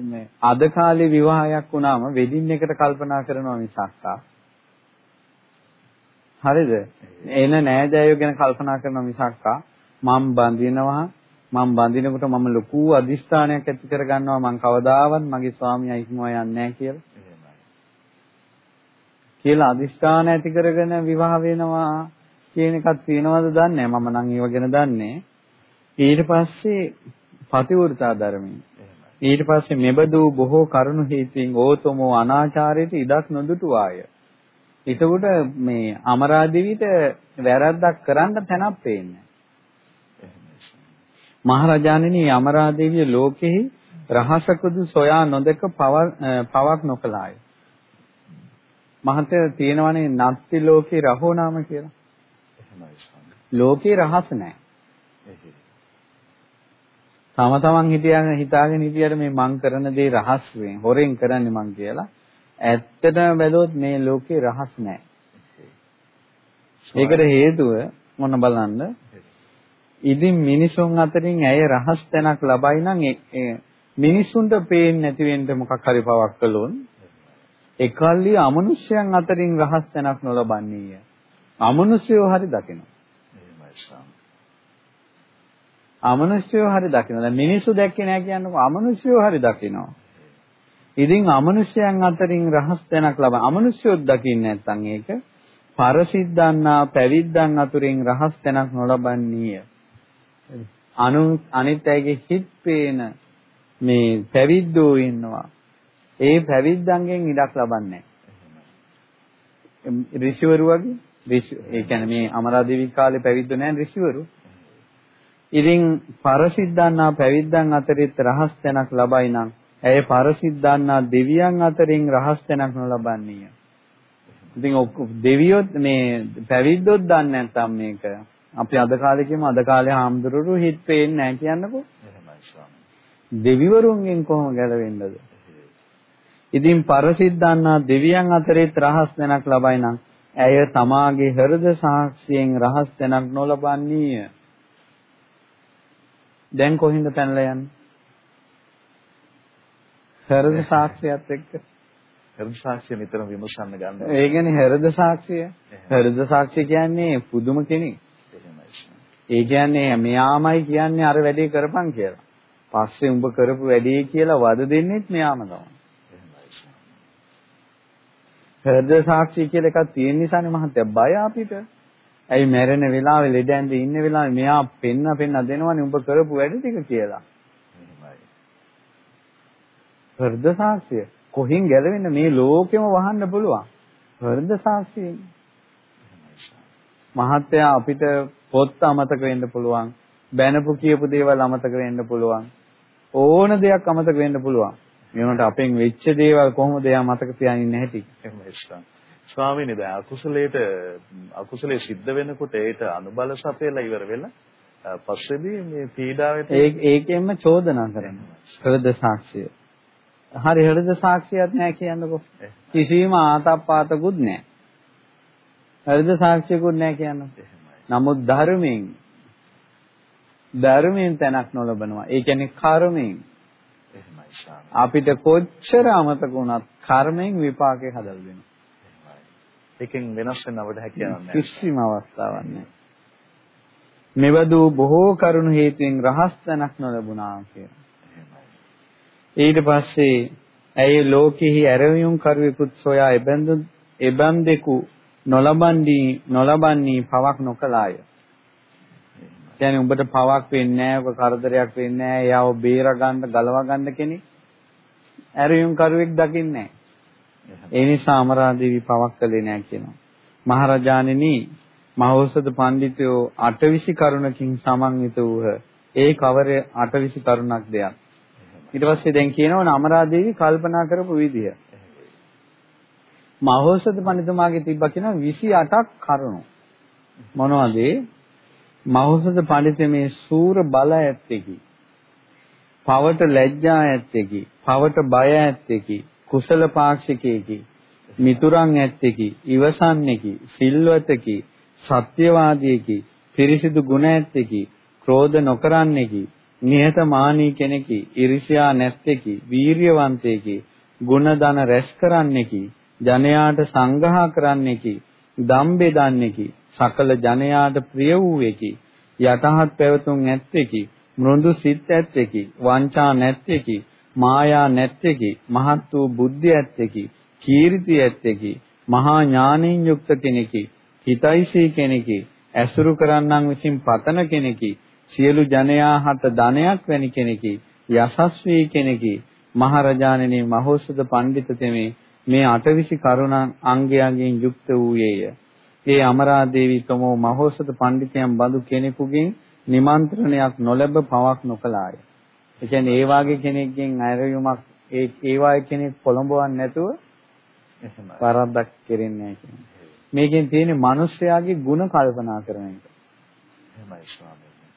මේ අද කාලේ විවාහයක් වුණාම වෙඩින් එකට කල්පනා කරනවා මිසක්කා. හරිද? එන නෑදෑයෝ ගැන කල්පනා කරනවා මිසක්කා මම බඳිනවා මම බඳිනකොට මම ලොකු අදිස්ථානයක් ඇති කරගන්නවා මම කවදාවත් මගේ ස්වාමියා ඉක්මවා යන්නේ නැහැ කියලා. කියලා අදිස්ථාන ඇති කරගෙන විවාහ වෙනවා කියන එකක් තියෙනවද දන්නේ මම නම් ඒව ගැන දන්නේ. ඊට පස්සේ පතිවෘතා ධර්මයේ ඊට පස්සේ මෙබඳු බොහෝ කරුණු හේතුන් ඕතමෝ අනාචාරයට ඉඩක් නොදුටුවාය. එතකොට මේ අමරාදේවිට වැරද්දක් කරන්න තැනක් පේන්නේ. මහරජාණෙනි අමරාදේවිය ලෝකෙහි රහසකුදු සොයා නොදක පවක් නොකලාය. මහතේ තියෙනවනේ නත්ති ලෝකේ රහෝ නාම කියලා. ලෝකේ රහස නැහැ. තම තමන් හිතියන් හිතාගෙන හිටියට මේ මං කරන දේ රහස් වෙන් හොරෙන් කරන්නේ මං කියලා ඇත්තටම බැලුවොත් මේ ලෝකේ රහස් නැහැ. ඒකට හේතුව මොන බලන්න ඉතින් මිනිසුන් අතරින් ඇය රහස් තැනක් ලබයි නම් මිනිසුන්ට පේන්නේ නැති වෙන්න මොකක් හරි පවක් කළොත් එකල්ලි අමනුෂ්‍යයන් අතරින් රහස් තැනක් නොලබන්නේය. අමනුෂ්‍යයෝ හරි දකිනවා. අමනුෂ්‍යයෝ හරි දකිනවා. දැන් මිනිස්සු දැක්කේ නැහැ කියන්නකො අමනුෂ්‍යයෝ හරි දකිනවා. ඉතින් අමනුෂ්‍යයන් අතරින් රහස් තැනක් ලබන අමනුෂ්‍යයොත් දකින්නේ නැත්නම් ඒක පරසිද්ධාන්නා පැවිද්දන් අතුරින් රහස් තැනක් නොලබන්නේය. අනු අනිත් අයගේ හිත් පේන මේ පැවිද්දෝ ඉන්නවා. ඒ පැවිද්දන්ගෙන් ඉඩක් ලබන්නේ නැහැ. ඍෂිවරු වගේ ඒ කියන්නේ මේ අමරාදේවි කාලේ පැවිද්ද නැහැ ඍෂිවරු. ඉතින් පරසිද්ධාන්නා පැවිද්දන් අතරින් රහස් තැනක් ලබයි නම් ඇය පරසිද්ධාන්නා දෙවියන් අතරින් රහස් තැනක් නොලබන්නේය. ඉතින් දෙවියොත් මේ පැවිද්දොත් දන්නේ නැත්නම් මේක අපි අද කාලේ කියමු අද කාලේ හාමුදුරුවෝ හිට පේන්නේ නැහැ කියන්නකෝ. දෙවිවරුන්ගෙන් කොහොම ගැලවෙන්නද? ඉතින් පරසිද්ධාන්නා දෙවියන් අතරේ රහස් දැනක් ලබයි නම් ඇය තමාගේ හෘද සාක්ෂියෙන් රහස් දැනක් නොලබන්නේය. දැන් කොහින්ද පැනලා යන්නේ? හෘද සාක්ෂියත් එක්ක හෘද සාක්ෂිය නිතරම විමසන්න ගන්න. ඒ කියන්නේ හෘද සාක්ෂිය. හෘද සාක්ෂිය කියන්නේ පුදුම කෙනෙක්. ඒ කියන්නේ මෙයාමයි කියන්නේ අර වැඩේ කරපන් කියලා. පස්සේ උඹ කරපු වැඩේ කියලා වද දෙන්නෙත් මෙයාම තමයි. හෘද සාක්ෂි කියලා එකක් තියෙන නිසානේ මහත්තයා බය අපිට. ඇයි මැරෙන වෙලාවේ ලෙඩ ඇඳේ ඉන්න වෙලාවේ මෙයා පෙන්න පෙන්න දෙනවනේ උඹ කරපු වැඩ ටික කියලා. හෘද සාක්ෂිය කොහෙන් ගැලවෙන්න මේ ලෝකෙම වහන්න පුළුවන්. හෘද සාක්ෂියෙන්. මහත්තයා අපිට පොත් අමතක වෙන්න පුළුවන්. බැනපු කියපු දේවල් අමතක වෙන්න පුළුවන්. ඕන දෙයක් අමතක වෙන්න පුළුවන්. මේවට අපෙන් වෙච්ච දේවල් කොහොමද එයා මතක තියාගෙන ඉන්නේ නැති එහෙමයි ස්වාමීනි දැන් අකුසලයට අකුසලයේ සිද්ධ වෙනකොට ඒට අනුබල සපයලා ඉවර වෙලා පස්සේදී මේ පීඩාවට ඒ ඒකෙන්ම චෝදනා කරනවා. හෘද සාක්ෂිය. හරි හෘද සාක්ෂියක් නැහැ කියන්නකෝ. කිසිම ආතප්පාතකුත් නැහැ. හෘද සාක්ෂියකුත් නැහැ කියන්නකෝ. නමුත් ධර්මයෙන් ධර්මයෙන් තැනක් නොලබනවා. ඒ කියන්නේ කර්මයෙන්. අපිට කොච්චර අමතක වුණත් කර්මයෙන් විපාකේ හදලා දෙනවා. ඒකෙන් වෙනස් වෙන්නවට හැකියාවක් නැහැ. කිසිම අවස්ථාවක් නැහැ. මෙවදු බොහෝ කරුණු හේතුවෙන් රහස් තැනක් නොලැබුණා කියලා. ඊට පස්සේ ඇයි ලෝකෙහි ඇරවියුම් කරුවෙකුත් සොයා එබඳු එබන්දෙකු නොලබන්නේ නොලබන්නේ පවක් නොකලාය. කියන්නේ උඹට පවක් වෙන්නේ නැහැ, ඔක කරදරයක් වෙන්නේ නැහැ, එයාව බේර ගන්න, ගලවා ගන්න කෙනෙක්. ඇරියුම් කරුවෙක් දකින්නේ නැහැ. ඒ නිසා අමරාදේවි පවක් කළේ නැහැ කියනවා. මහරජාණෙනි මහෞෂධ පඬිතුයෝ අටවිසි කරුණකින් සමන්විත වූහ. ඒ කවර අටවිසි කරුණක් දෙයක්. ඊට පස්සේ දැන් කියනවා අමරාදේවි කල්පනා කරපු විදිය. මහෝසත පඬිතුමාගේ තිබ්බා කියන 28ක් කරුණු. මොනවද? මහෝසත පඬිතුමේ සූර බල ඇත්තේකි. පවට ලැජ්ජා ඇත්තේකි. පවට බය ඇත්තේකි. කුසල පාක්ෂිකේකි. මිතුරන් ඇත්තේකි. ඉවසන්නේකි. සිල්වතකි. සත්‍යවාදීකි. පිරිසිදු ගුණ ඇත්තේකි. ක්‍රෝධ නොකරන්නේකි. නිහතමානී කෙනෙකි. ඉරිෂ්‍යා නැත්තේකි. වීරියවන්තයෙකි. ගුණ දන රැස් කරන්නේකි. ජනයාට සංග්‍රහ කරන්නේකි. දම් බෙදන්නේකි. සකල ජනයාට ප්‍රිය වූවේකි. යටහත් පැවතුම් ඇත්තේකි. මෘදු සිත් ඇත්තේකි. වංචා නැත්තේකි. මායා නැත්තේකි. මහත් වූ බුද්ධිය ඇත්තේකි. කීර්ති ඇත්තේකි. මහා ඥානින් යුක්ත කෙනෙකි. හිතයිසී කෙනෙකි. ඇසුරු කරන්නන් විසින් පතන කෙනෙකි. සියලු ජනයා හට ධනයක් වැනි කෙනෙකි. යසස්වී කෙනෙකි. මහරජාණෙනි මහෝසද පඬිත තෙමේ මේ අටවිසි කරුණ අංගයන්ගෙන් යුක්ත වූයේය. ඒ අමරාදේවි තමෝ මහෝසත පඬිතයන් බඳු කෙනෙකුගෙන් නිමන්ත්‍රණයක් නොලැබ පවක් නොකලාය. ඒ කියන්නේ ඒ වාගේ කෙනෙක්ගෙන් අයරයුමක් ඒ ඒ වාගේ කෙනෙක් පොළඹවන්නේ නැතුව වරද්දක් කෙරෙන්නේ නැහැ කියන්නේ. මේකෙන් තියෙන්නේ මිනිස්යාගේ ಗುಣ කල්පනා කරන එක. එහෙමයි ස්වාමීනි.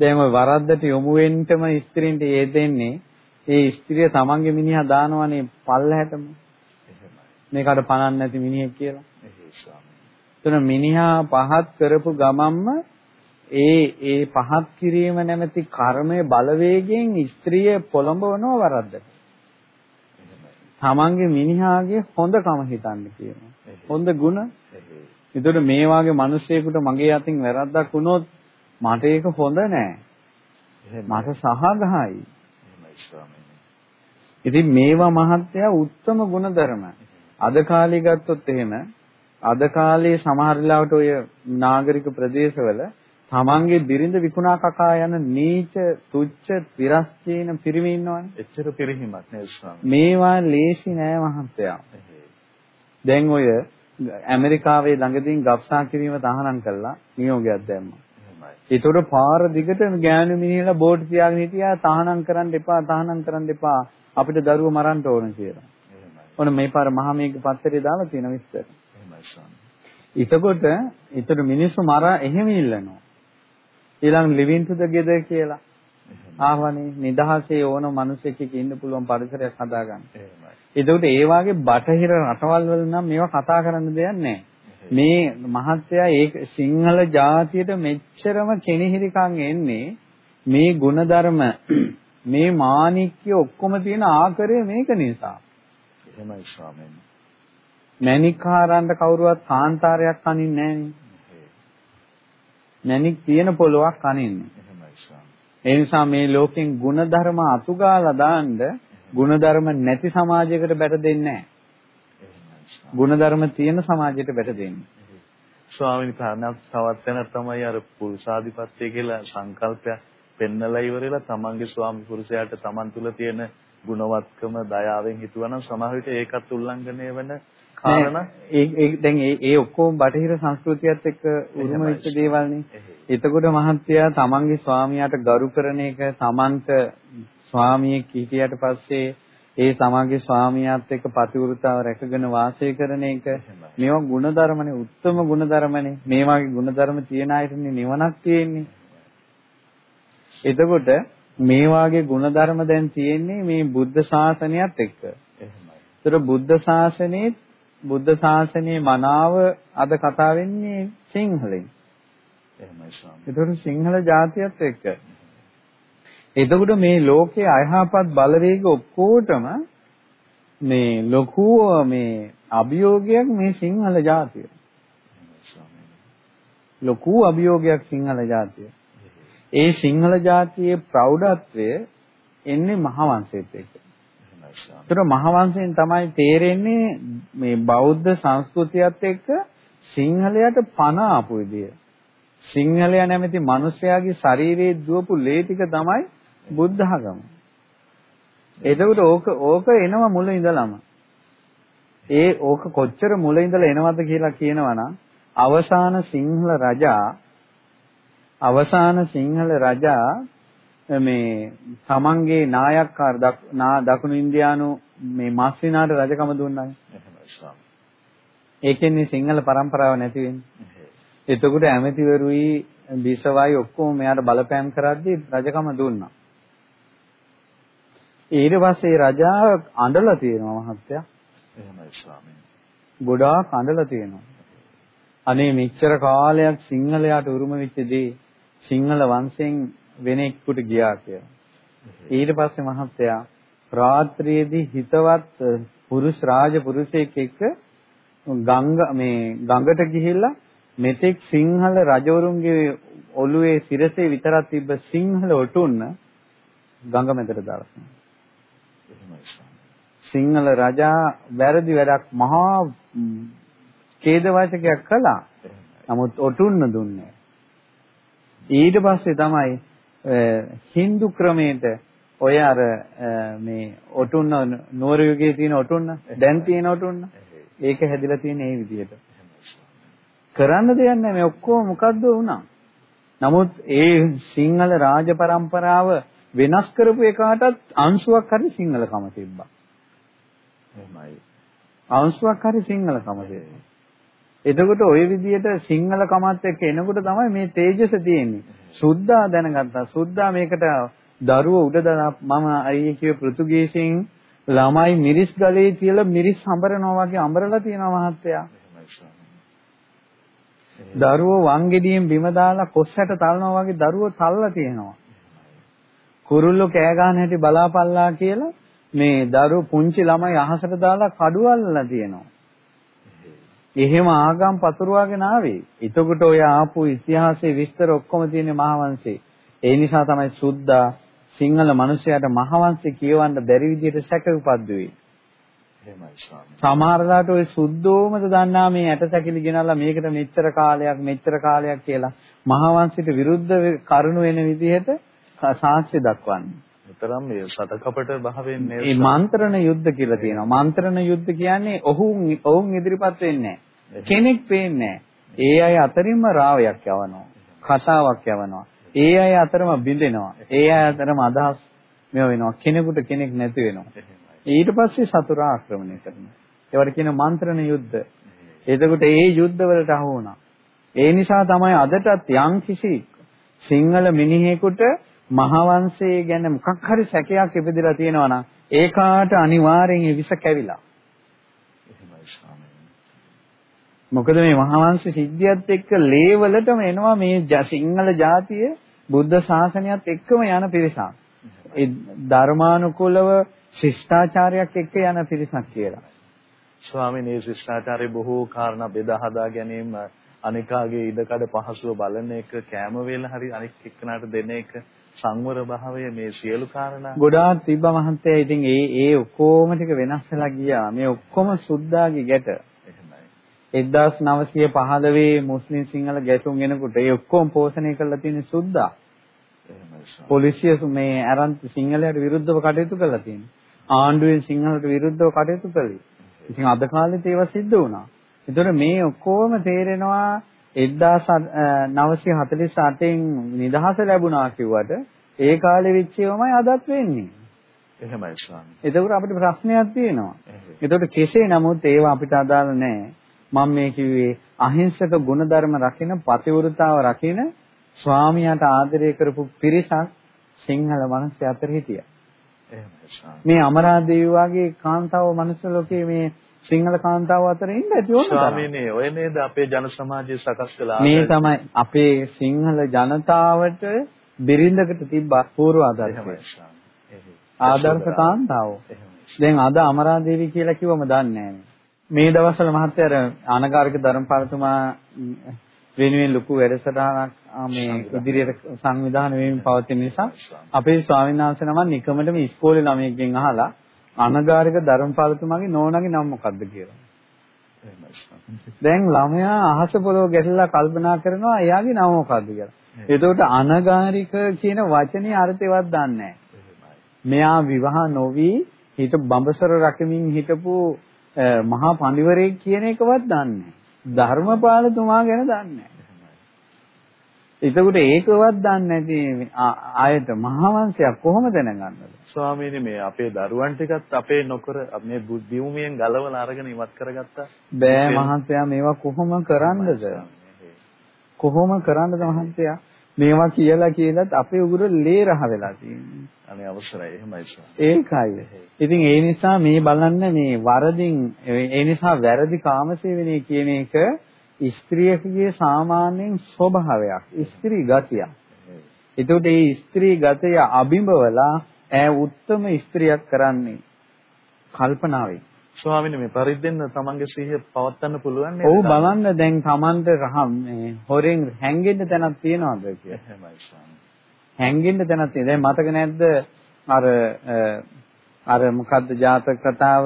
දැන් ওই වරද්දට යොමු වෙන්නම ස්ත්‍රීන්ට ඒ දෙන්නේ ඒ ස්ත්‍රිය තමන්ගේ මිනිහා දානවනේ පල්ලහැටම. මේකට පණක් නැති මිනිහෙක් කියලා. එතන මිනිහා පහත් කරපු ගමම්ම ඒ ඒ පහත් කිරීම නැමැති කර්මයේ බලවේගයෙන් ස්ත්‍රිය පොළඹවනව වරද්දට. තමන්ගේ මිනිහාගේ හොඳකම හිතන්න කියනවා. හොඳ ಗುಣ. ඒතකොට මේ වාගේ මිනිස්සෙකුට මගේ අතින් වැරද්දක් වුණොත් මට ඒක හොඳ නෑ. මට සහගහයි. ඉතින් මේවා මහත්ය උත්තම ගුණධර්ම. අද කාලේ ගත්තොත් එහෙම අද කාලේ සමහර වෙලාවට ඔය නාගරික ප්‍රදේශවල තමන්ගේ බිරිඳ විකුණා කකා යන නීච තුච්ච විරස්චීන පිරිමි ඉන්නවනේ. එච්චර පිරිහිමක් නේද ස්වාමී. මේවා ලේසි නෑ මහත්තයා. දැන් ඔය ඇමරිකාවේ ළඟදීන් ගබ්සා කිරීම තහනම් කළා නියෝගයක් දැම්මා. ඒතකොට පාර දිගට ගෑනු මිනිහලා බෝඩ් තියාගෙන හිටියා තහනම් කරන්න එපා තහනම් කරන්න එපා අපිට දරුවෝ මරන්න ඕන කියලා. ඔන්න මේ පාර මහා මේක පත්තරේ දාලා තියෙන විස්තර. එතකොට ඊතර මිනිස්සු මරා එහෙම ඉල්ලනවා. ඊළඟ living to the gather කියලා. ආවනේ නිදහසේ ඕන මිනිසෙක් ඉන්න පුළුවන් පරිසරයක් හදාගන්න. එතකොට ඒ වාගේ බටහිර රටවල් වල නම් මේවා කතා කරන්න දෙයක් නැහැ. මේ මහත්යා ඒ සිංහල ජාතියට මෙච්චරම කෙනෙහිරිකම් එන්නේ මේ ಗುಣධර්ම මේ මාණික්‍ය ඔක්කොම තියෙන ආකාරය මේක නිසා. එහෙමයි ස්වාමීනි. මැණික්කාරන්ට කවුරුවත් කාන්තාරයක් අනින්නේ නැහැ මැණික් තියෙන පොලොක් අනින්න. ඒ නිසා මේ ලෝකෙන් ಗುಣධර්ම අතුගාලා දාන්න ಗುಣධර්ම නැති සමාජයකට බැට දෙන්නේ නැහැ. ಗುಣධර්ම තියෙන සමාජයකට බැට දෙන්නේ. ස්වාමීන් වහන්සේ තවත් වෙනක් තමයි අර පුරුසාධිපත්‍ය කියලා සංකල්පයක් පෙන්නලා ඉවරලා තමන්ගේ ස්වාමි පුරුෂයාට තමන් තුළ තියෙන ගුණවත්කම දයාවෙන් හිතුවනම් සමහර විට ඒකත් උල්ලංඝනය වෙන කාරණා ඒ දැන් ඒ ඒ ඔක්කොම බටහිර සංස්කෘතියත් එක්ක උරුම වෙච්ච දේවල්නේ. එතකොට මහත්තයා තමන්ගේ ස්වාමියාට ගරු කරන එක තමන්ට ස්වාමියෙක් හිටියට පස්සේ ඒ තමන්ගේ ස්වාමියාත් එක්ක පතිවෘතාව රැකගෙන වාසය කරන එක මේවා ಗುಣධර්මනේ උත්තරම ಗುಣධර්මනේ මේ වගේ ಗುಣධර්ම තියන අයටනේ නිවනක් තියෙන්නේ. එතකොට මේ වාගේ ಗುಣධර්ම දැන් තියෙන්නේ මේ බුද්ධ ශාසනයත් එක්ක. එහෙමයි. ඒතර බුද්ධ ශාසනයේ බුද්ධ ශාසනයේ මනාව අද කතා වෙන්නේ සිංහලෙන් එහෙමයි ස්වාමී ඒතර සිංහල ජාතියත් එක්ක එතකොට මේ ලෝකයේ අයහපත් බලවේග ඔක්කොටම මේ ලොකු මේ අභියෝගයක් මේ සිංහල ජාතිය. ලොකු අභියෝගයක් සිංහල ජාතිය. ඒ සිංහල ජාතියේ ප්‍රෞಢත්වය එන්නේ මහවංශයේත් එක්ක. ඒතර මහවංශයෙන් තමයි තේරෙන්නේ මේ බෞද්ධ සංස්කෘතියත් එක්ක සිංහලයට පණ ආපු විදිය. සිංහලයා නැමැති මිනිස්යාගේ ශරීරයේ දුවපු ලේ ටික තමයි බුද්ධ ආගම. එතකොට ඕක ඕක එනවා මුල ඉඳලම. ඒ ඕක කොච්චර මුල ඉඳලා එනවද කියලා කියනවනම් අවසාන සිංහල රජා අවසාන සිංහල රජා මේ තමන්ගේ නායක්කාර දකුණු ඉන්දියානු මේ මස්විනාට රජකම දුන්නානේ. ස්වාමී. ඒ කියන්නේ සිංහල પરම්පරාව නැති වෙන්නේ. එතකොට ඇමතිවරුයි බිසවයි ඔක්කොම මෙයාට බලපෑම් කරද්දී රජකම දුන්නා. ඊට පස්සේ රජා අඬලා තියෙනවා මහත්තයා. එහෙමයි ස්වාමීන්. ගොඩාක් අඬලා තියෙනවා. අනේ මෙච්චර කාලයක් සිංහලයාට උරුම වෙච්ච දේ සිංහල වංශයෙන් වෙන එක්කට ගියා කියලා. ඊට පස්සේ මහත්තයා රාත්‍රියේදී හිතවත් පුරුෂ රාජ පුරුෂයෙක් එක්ක ගංග මේ ගඟට ගිහිල්ලා මෙතෙක් සිංහල රජවරුන්ගේ ඔළුවේ සිරසේ විතරක් තිබ්බ සිංහල ඔටුන්න ගඟ මැදට දාලා. සිංහල රජා වැරදි වැඩක් මහා ඛේදවාචකයක් කළා. නමුත් ඔටුන්න දුන්නේ. ඊට පස්සේ තමයි Hindu ක්‍රමයට ඔය අර මේ ඔටුන්න නුවර යුගයේ තියෙන ඔටුන්න දැන් තියෙන ඔටුන්න ඒක හැදිලා තියෙන මේ විදිහට. කරන්න දෙයක් නැහැ. මේ ඔක්කොම මොකද්ද වුණා? නමුත් ඒ සිංහල රාජ પરම්පරාව වෙනස් කරපු එකකටත් අංශුවක් හරි සිංහලකම තිබ්බා. එහෙමයි. අංශුවක් හරි සිංහලකම තිබ්බා. එතකොට ওই විදිහට සිංහලකමත් එක්ක එනකොට තමයි මේ තේජස තියෙන්නේ. සුද්ධා දැනගත්තා. සුද්ධා මේකට දරුව උඩ දාලා මම අයියේ කිව්ව පෘතුගීසින් ළමයි මිරිස් ගලේ තියලා මිරිස් හඹරනවා වගේ අඹරලා තියෙනවා මහත්තයා. දරුවෝ වංගෙඩියෙන් බිම දාලා කොස්සට තලනවා වගේ දරුවෝ තල්ලා තියෙනවා. කුරුල්ලෝ කෑ ගන්න හැටි බලාපල්ලා කියලා මේ දරුවෝ පුංචි ළමයි අහසට දාලා කඩුවල්ලා තියෙනවා. එහෙම ආගම් පතුරවාගෙන ආවේ. එතකොට ඔය ආපු ඉතිහාසයේ විස්තර ඔක්කොම තියෙන්නේ මහවංශේ. ඒ නිසා තමයි සුද්දා සිංහල මිනිසයාට මහවංශේ කියවන්න බැරි විදිහට සැක උපද්දුවේ. එහෙමයි ස්වාමී. සමහරලාට ওই සුද්ධෝමද දන්නා මේ ඇටසැකිලි ගෙනල්ලා මේකට මෙච්චර කාලයක් මෙච්චර කාලයක් කියලා මහවංශයට විරුද්ධ කරුණු වෙන විදිහට සාක්ෂි දක්වන්නේ. විතරම් මේ සතකපට භාවයෙන් මේ මේ මන්ත්‍රණ යුද්ධ කියලා තියෙනවා. මන්ත්‍රණ යුද්ධ කියන්නේ ඔහුන් ඔවුන් ඉදිරිපත් වෙන්නේ කෙනෙක් පේන්නේ ඒ අය අතරින්ම රාවයක් යවනවා. කතාවක් යවනවා. ඒ අය අතරම බිඳෙනවා. ඒ අය අතරම අදහස් මේව වෙනවා. කෙනෙකුට කෙනෙක් නැති වෙනවා. ඊට පස්සේ සතුරා ආක්‍රමණය කරනවා. ඒවට කියන මන්ත්‍රණ යුද්ධ. එතකොට ඒ යුද්ධ වලට අහු වුණා. ඒ නිසා තමයි අදටත් යම් කිසි සිංහල මිනිහෙකුට මහවංශයේ ගැන මොකක් හරි සැකයක් ඉපදලා තියෙනවා නම් ඒකාට අනිවාර්යෙන් ඒ විස කැවිලා. මොකද මේ මහවංශ සිද්ධියත් එක්ක ලේවලටම එනවා මේ සිංහල ජාතිය බුද්ධ ශාසනයත් එක්කම යන පිරිසක්. ඒ ධර්මානුකූලව ශිෂ්ටාචාරයක් එක්ක යන පිරිසක් කියලා. ස්වාමීන් වහන්සේ ශිෂ්ටාචාරයේ බොහෝ කාරණා බෙදා හදා ගැනීම අනිකාගේ ඉඩකඩ පහසුව බලන එක කැම වේල හරි අනික් එක්කනට දෙන එක සංවර භාවය මේ සියලු කාරණා ගොඩාක් තිබ්බ මහන්තයා ඉතින් ඒ ඒ ඔක්කොම ටික වෙනස් වෙලා ගියා මේ ඔක්කොම සුද්දාගේ ගැට 1915 මුස්ලිම් සිංහල ගැටුම් එනකොට ඒ ඔක්කොම පෝෂණය කරලා තියෙන සුද්දා පොලිසිය මේ අරන් සිංහලයට විරුද්ධව කටයුතු කරලා තියෙනවා ආණ්ඩුවෙන් සිංහලට විරුද්ධව කටයුතු කළේ ඉතින් අද කාලෙත් ඒවා සිද්ධ වුණා ඒතර මේ ඔක්කොම තේරෙනවා 1948න් නිදහස ලැබුණා කිව්වට ඒ කාලේ වෙච්ච ඒවාමයි අදත් වෙන්නේ. එහෙමයි ස්වාමී. එතකොට අපිට ප්‍රශ්නයක් තියෙනවා. එතකොට කෙසේ නමුත් ඒවා අපිට අදාළ නැහැ. මම මේ කිව්වේ අහිංසක ගුණධර්ම රකින පතිවෘතාව රකින ස්වාමියාට ආදරය කරපු පිරිසක් සිංහල මනස අතර හිටියා. මේ අමරාදේවි වගේ කාන්තාව මනුස්ස ලෝකයේ මේ සිංහල කාන්තාව අතර ඉන්න ඇති ඕන ස්වාමීනි ඔය නේද අපේ ජන සමාජය සකස් කළා මේ තමයි අපේ සිංහල ජනතාවට බිරිඳකට තිබ්බ පූර්ව ආදර්ශය. ආදර්ශ කාන්තාව. දැන් අද අමරාදේවි කියලා කිව්වම දන්නේ මේ දවස්වල මහත්තයා අර ආනකාරක ධර්මපාලතුමා වෙනුවෙන් ලොකු වැඩසටහනක් මේ ඉදිරියට සංවිධානය වෙමින් පවතින නිසා අපේ ස්වාමීන් වහන්සේ නම නිකමටම ඉස්කෝලේ ළමයෙක්ගෙන් අහලා අනගාරික ධර්මපාලතුමාගේ නෝනාගේ නම මොකක්ද කියලා. දැන් ළමයා අහස පොළොව ගැටලා කල්පනා කරනවා එයාගේ නම මොකක්ද කියලා. එතකොට අනගාරික කියන වචනේ අර්ථයවත් දන්නේ නැහැ. මෙයා විවාහ නොවි හිත බඹසර රකමින් හිටපු මහා පඬිවරයෙක් කියන එකවත් දන්නේ ධර්මපාලතුමා ගැන දන්නේ එතකොට ඒකවත් දන්නේ නැති ආයත මහාවංශයක් කොහොම දැනගන්නද? ස්වාමීනි මේ අපේ දරුවන් ටිකත් අපේ නොකර මේ භූමියෙන් ගලවලා අරගෙන ඉවත් කරගත්තා. බෑ මහත්තයා මේවා කොහොම කරන්නද? කොහොම කරන්නද මහත්තයා? මේවා කියලා කියලත් අපේ උගුර ලේ රහ වෙලා තියෙන්නේ. අනේ අවසරයි එහෙමයි ඒකයි. ඉතින් ඒ නිසා මේ බලන්න මේ වරදින් ඒ නිසා වැරදි කාමසේවනයේ කියන එක ස්ත්‍රියකගේ සාමාන්‍යයෙන් ස්වභාවයක්. ස්ත්‍රී ගතියක්. එතකොට මේ ස්ත්‍රී ගතය අබිඹවලා ඈ උත්තරම ස්ත්‍රියක් කරන්නේ කල්පනාවෙන්. ස්වාමීනි මේ පරිද්දෙන්න තමන්ගේ සිහිය පවත්වන්න පුළුවන් නේද? ඔව් බලන්න දැන් තමන්ට රහම් මේ හොරෙන් හැංගෙන්න තැනක් තියනවද කියලා. එහෙමයි ස්වාමී. හැංගෙන්න තැනක් තියෙනවා. දැන් මතක නැද්ද අර අර මොකද්ද ජාතක කතාව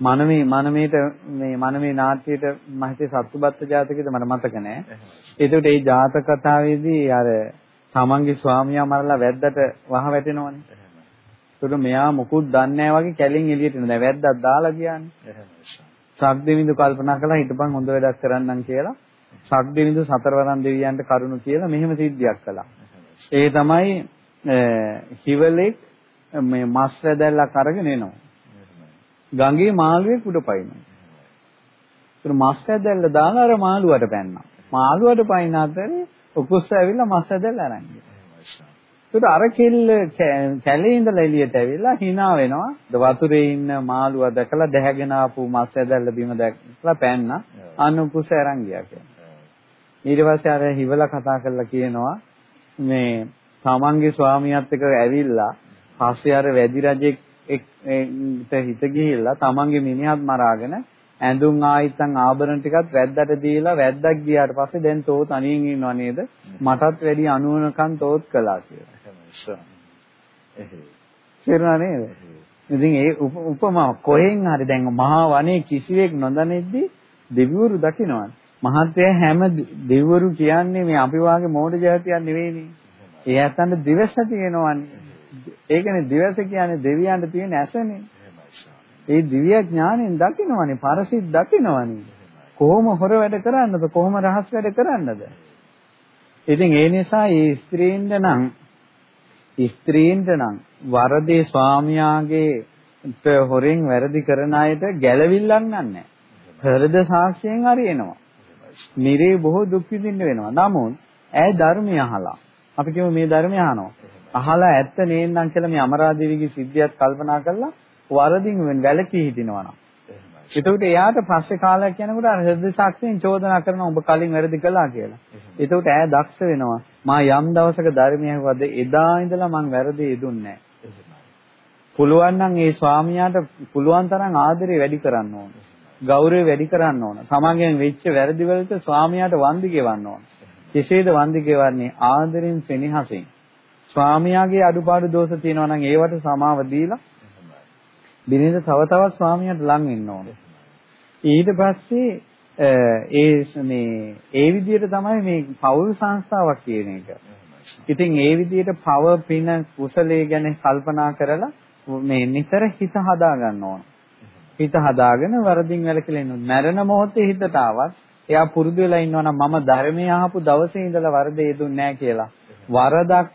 මනමේ මනමේට මේ මනමේ නාට්‍යයට මම හිතේ සත්තුබත්ත ජාතකයේද මට මතක නෑ. ඒකට ඒ ජාතක කතාවේදී අර තමන්ගේ ස්වාමියා මරලා වැද්දට වහ වැටෙනවනේ. ඒකට මෙයා මොකුත් දන්නේ නැහැ වගේ කැලෙන් එළියට එන. දැන් වැද්දක් දාලා ගියානේ. සක්දෙවිඳු කල්පනා කළා හිටපන් හොඳ වැඩක් කරන්නම් කියලා. සක්දෙවිඳු සතරවරන් දෙවියන්ට කරුණු කියලා මෙහෙම සිද්ධියක් කළා. ඒ තමයි හිවලෙක් මේ මස් වැදල්ලක් අරගෙන එනවා. ගඟේ මාළුවෙක් උඩ පයින්නවා. ඒතර මස් වැදල්ල දාලා අර මාළුවට පැන්නා. මාළුවට පයින් අතරේ උකුස්ස ඇවිල්ලා මස් වැදල්ල අරන් ගියා. ඒතර අර කෙල්ල කැලේ ඉඳලා එළියට ඇවිල්ලා hina වෙනවා. වතුරේ ඉන්න මාළුවා දැකලා දැහැගෙන ආපු මස් ඇදල්ල බිම දැකලා පැන්නා. අනුකුස අරන් ගියා කියලා. ඊට පස්සේ අර හිවලා කතා කරලා කියනවා මේ තමන්ගේ ස්වාමියාත් එක්ක ඇවිල්ලා පස්සේ අර වැඩි රජෙක් හිත ගිහිල්ලා තමන්ගේ මිනිහත් මරාගෙන ඇඳුම් ආයිත්තන් ආභරණ ටිකත් වැද්දට දීලා වැද්දක් ගියාට පස්සේ දැන් තෝ තනියෙන් ඉන්නව නේද මටත් වැඩි අනුවනකම් තෝත් කළා කියලා. තේරුණා නේද? ඉතින් ඒ උපමා කොහෙන් හරි දැන් මහා වනේ කිසිවෙක් නොදැනෙද්දි දෙවිවරු දකින්නවනේ. මහත්ය හැම දෙවිවරු කියන්නේ මේ අපි වාගේ මෝඩ జాතියක් නෙවෙයිනේ. ඒ ඇත්තන්ට දිවස තියෙනවනේ. ඒකනේ දිවස කියන්නේ දෙවියන්ට තියෙන ඇසනේ. ඒ දිව්‍ය ඥාණයෙන් දකින්නවනේ, පරසිට දකින්නවනේ. කොහොම හොර වැඩ කරන්නද? කොහොම රහස් වැඩ කරන්නද? ඉතින් ඒ නිසා මේ ස්ත්‍රීන්ට නම් ස්ත්‍රීන්ට නම් වරදේ ස්වාමියාගේ හොරෙන් වැරදි කරන අයට ගැළවිල්ලක් නැහැ. හෘද සාක්ෂියෙන් හරියනවා. නිරේ බොහෝ දුක් විඳින්න වෙනවා. නමුත් ඇය ධර්මය අහලා අපි කියමු මේ ධර්මය අහනවා. අහලා ඇත්ත නේන්නම් කියලා මේ අමරාදේවිගේ සිද්ධියත් කල්පනා කරලා වරදින් වැළකී හිටිනවා නම්. එතකොට එයාට පස්සේ කාලයක් යනකොට අර හෘද සාක්ෂියෙන් චෝදනා කරනවා ඔබ කලින් වැරදි කළා කියලා. එතකොට ඈ දක්ෂ වෙනවා. මා යම් දවසක ධර්මය හුවද එදා ඉඳලා මං වැරදි යෙදුන්නේ පුළුවන් නම් ඒ ස්වාමියාට පුළුවන් තරම් ආදරේ වැඩි කරන්න ඕන. ගෞරවය වැඩි කරන්න ඕන. තමන්ගෙන් වෙච්ච වැරදි වලට ස්වාමියාට වන්දි ගෙවන්න ඕන. කෙසේද වන්දි ගෙවන්නේ? ආදරෙන් සෙනෙහසින්. ස්වාමියාගේ අඩුපාඩු දෝෂ තියෙනවා නම් ඒවට සමාව දීලා දිනෙක තව තවත් ස්වාමියාට ලං වෙන්න ඕනේ. ඊට පස්සේ ඒ මේ ඒ විදිහට තමයි මේ පෞල් සංස්ථාවක් කියන එක. ඉතින් ඒ විදිහට පව පින කුසලයේ ගැන කල්පනා කරලා මේ නිතර හිත හදා ගන්න ඕන. හිත හදාගෙන වරදින් වැළකීලා ඉන්න. මරණ මොහොතේ හිතට ආවත් එයා පුරුදු වෙලා ඉන්නවා නම් මම ධර්මයේ අහපු දවසේ ඉඳලා වරද යෙදුන්නේ නැහැ කියලා. වරදක්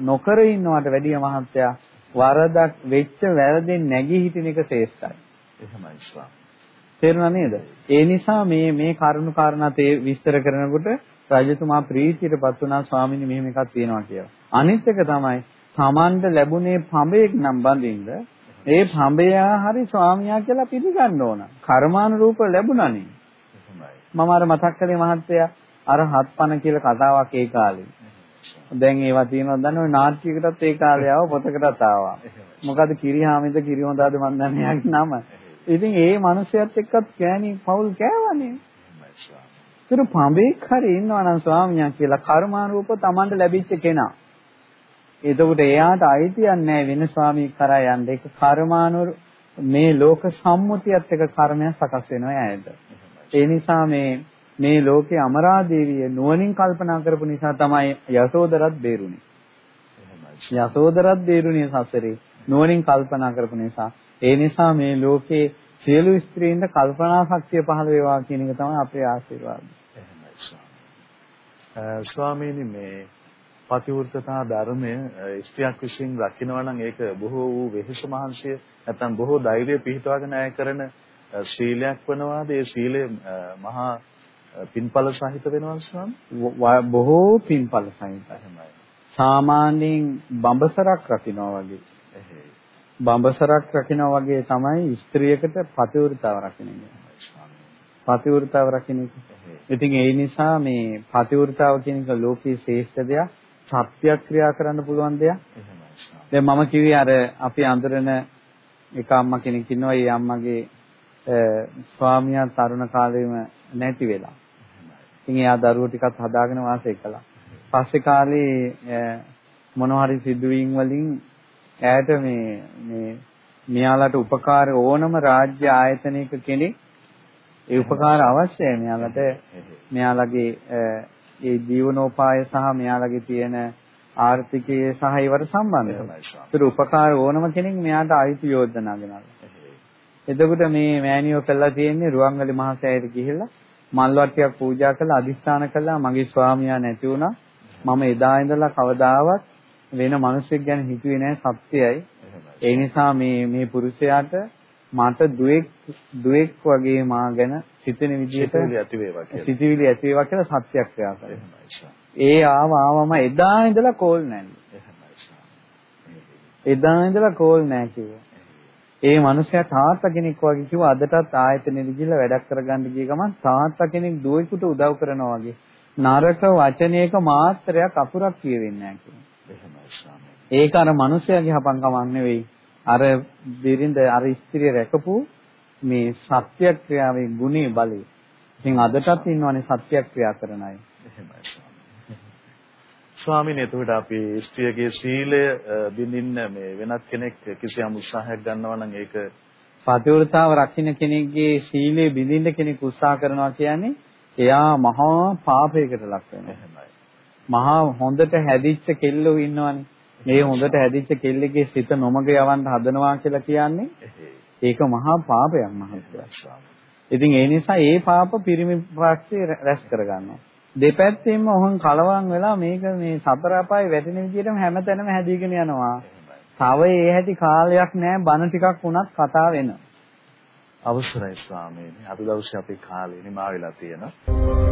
නොකර ඉන්නවට වැඩිය මහත්යා වරදක් වෙච්ච වැරදෙන් නැගී හිටින එක ශ්‍රේෂ්ඨයි. එහෙමයි ස්වාමී. තේරුණා නේද? ඒ නිසා මේ මේ කරුණු කාරණා තේ විස්තර කරනකොට රජතුමා ප්‍රීතියටපත් වුණා ස්වාමීනි මෙහෙම එකක් තියෙනවා කියලා. අනිත් එක තමයි Tamanට ලැබුණේ පඹයක් නම් බඳින්න ඒ පඹය හරි ස්වාමියා කියලා පිළිගන්න ඕන. කර්මානුරූප ලැබුණානේ. මම අර මතක් කළේ මහත්තයා අර හත්පන කියලා කතාවක් ඒ කාලේ. දැන් ඒවා තියෙනවද දන්නවද නාට්‍යයකටත් ඒ කාලේ ආව පොතකටත් ආවා. මොකද කිරිහාමිද කිරිහොඳාද මන් දන්නේ යාගේ නම. ඉතින් ඒ මිනිහයත් එක්කත් ගෑණි පවුල් කෑවනේ. ඒතර පඹේක් හරි ඉන්නවා නම් ස්වාමියා කියලා කර්මානුරූප Tamanට ලැබිච්ච කෙනා. එතකොට එයාට අයිතියක් නැහැ වෙන ස්වාමී කරා යන්න. ඒක කර්මානුර මේ ලෝක සම්මුතියත් එක්ක කර්මයක් සකස් වෙනවා ඇයිද? ඒ නිසා මේ මේ ලෝකේ අමරාදේවිය නුවණින් කල්පනා කරපු නිසා තමයි යසෝදරත් බේරුනේ. යසෝදරත් බේරුනේ සසරේ නුවණින් කල්පනා කරපු නිසා. ඒ නිසා මේ ලෝකේ සියලු ස්ත්‍රීන්ට කල්පනා ශක්තිය පහළ වේවා කියන එක තමයි අපේ ආශිර්වාදය. ස්වාමීනි මේ පතිවෘත්තතා ධර්මය ස්ත්‍රියක් විසින් රකින්නවා නම් ඒක බොහෝ වූ වෙහෙස මහන්සිය නැත්නම් බොහෝ ධෛර්යය පිහිටවාගෙන අය කරන ශීලයක් වනවාද ඒ සීලය මහා පින්පල සහිත වෙනවා ස්වාමී බොහෝ පින්පල සහිතයි සාමාන්‍යයෙන් බඹසරක් රකින්නවා වගේ. බඹසරක් රකින්නවා වගේ තමයි ස්ත්‍රියකට පතිවෘතාව රකින්න. පතිවෘතාව රකින්න. ඉතින් ඒ නිසා මේ පතිවෘතාව කියන එක ලෝකයේ ශ්‍රේෂ්ඨ දෙයක් සත්‍යක්‍රියා කරන්න පුළුවන් දෙයක්. දැන් මම කිව්වේ අර අපි අඳුරන එක අම්මා කෙනෙක් ඉන්නවා. ඒ අම්මගේ ස්වාමියා තරුණ කාලේම නැති වෙලා. ඉතින් එයා දරුවෝ ටිකක් හදාගෙන වාසය කළා. පස්සේ කාලේ මොනවා හරි සිදුවීම් වලින් ඈට මේ මේ මෙයාලට උපකාර ඕනම රාජ්‍ය ආයතනයක කෙනෙක් ඒ උපකාර අවශ්‍යයි මෙයාලට මෙයාලගේ ඒ ජීවනෝපාය සහ මෙයාලගේ තියෙන ආර්ථිකයේ සහ ඒවට සම්බන්ධයි. ඒතර උපකාර ඕනම කෙනෙක් මෙයාට ආයුධ යෝජනා ගෙනල්ලා. එතකොට මේ මෑණියෝ කළා තියෙන්නේ රුවන්වැලි මහසෑයට ගිහිල්ලා මල් වට්ටියක් පූජා කරලා අදිස්ථාන කළා මගේ ස්වාමියා නැති වුණා. මම එදා ඉඳලා කවදාවත් වෙන මිනිසෙක් ගැන හිතුවේ නැහැ සත්‍යයි. ඒ නිසා මේ මේ පුරුෂයාට මට දුවෙක් දුවෙක් වගේ මා ගැන සිතෙන විදිහට සිතිවිලි ඇති වේවා කියලා. සිතිවිලි ඇති වේවා කියලා සත්‍යයක් ක්‍රියා කරනවා. ඒ ආව ආවම එදා ඉඳලා කෝල් නැහැ. එදා ඉඳලා කෝල් නැහැ කිව්වා. ඒ මනුස්සයා තාත්තා කෙනෙක් වගේ කිව්වා අදටත් ආයතනෙ ගිහිල්ලා වැඩක් කරගන්න ගිය ගමන් තාත්තා කෙනෙක් දුවෙකුට උදව් කරනවා වගේ. නරක වචනයක මාත්‍රයක් අකුරක් කියවෙන්නේ නැහැ ඒක අර මනුස්සයාගේ හපංකමක් නෙවෙයි. අර බිරිඳ අර ස්ත්‍රිය රැකපු මේ සත්‍යක්‍රියාවේ ගුණේ බලය. ඉතින් අදටත් ඉන්නවනේ සත්‍යක්‍රියා කරන අය. එහෙමයි. ස්වාමීන් එතකොට අපි ස්ත්‍රියගේ සීලය බින්දින්න මේ වෙනත් කෙනෙක් කිසියම් උත්සාහයක් ගන්නවා නම් ඒක පතිවෘතාව රකින්න කෙනෙක්ගේ සීලය බින්දින්න කෙනෙක් උත්සාහ කරනවා කියන්නේ එයා මහා පාපයකට ලක් වෙනවා. මහා හොඳට හැදිච්ච කෙල්ලෝ ඉන්නවනේ. මේ හොඳට හැදිච්ච කෙල්ලෙක්ගේ සිත නොමග යවන්න හදනවා කියලා කියන්නේ ඒක මහා පාපයක් මහත්මයා. ඉතින් ඒ නිසා ඒ පාප පිරිමි පස්සේ රැස් කරගන්නවා. දෙපැත්තෙන්ම ඔහන් කලවම් වෙලා මේක මේ සතර අපායේ වැටෙන විදිහටම හැමතැනම හැදීගෙන යනවා. තව ඒ හැටි කාලයක් නැහැ බන ටිකක් වුණත් කතා වෙනවා. අවසරයි ස්වාමීනි. අද දවසේ අපේ කාලය නිමා වෙලා තියෙනවා.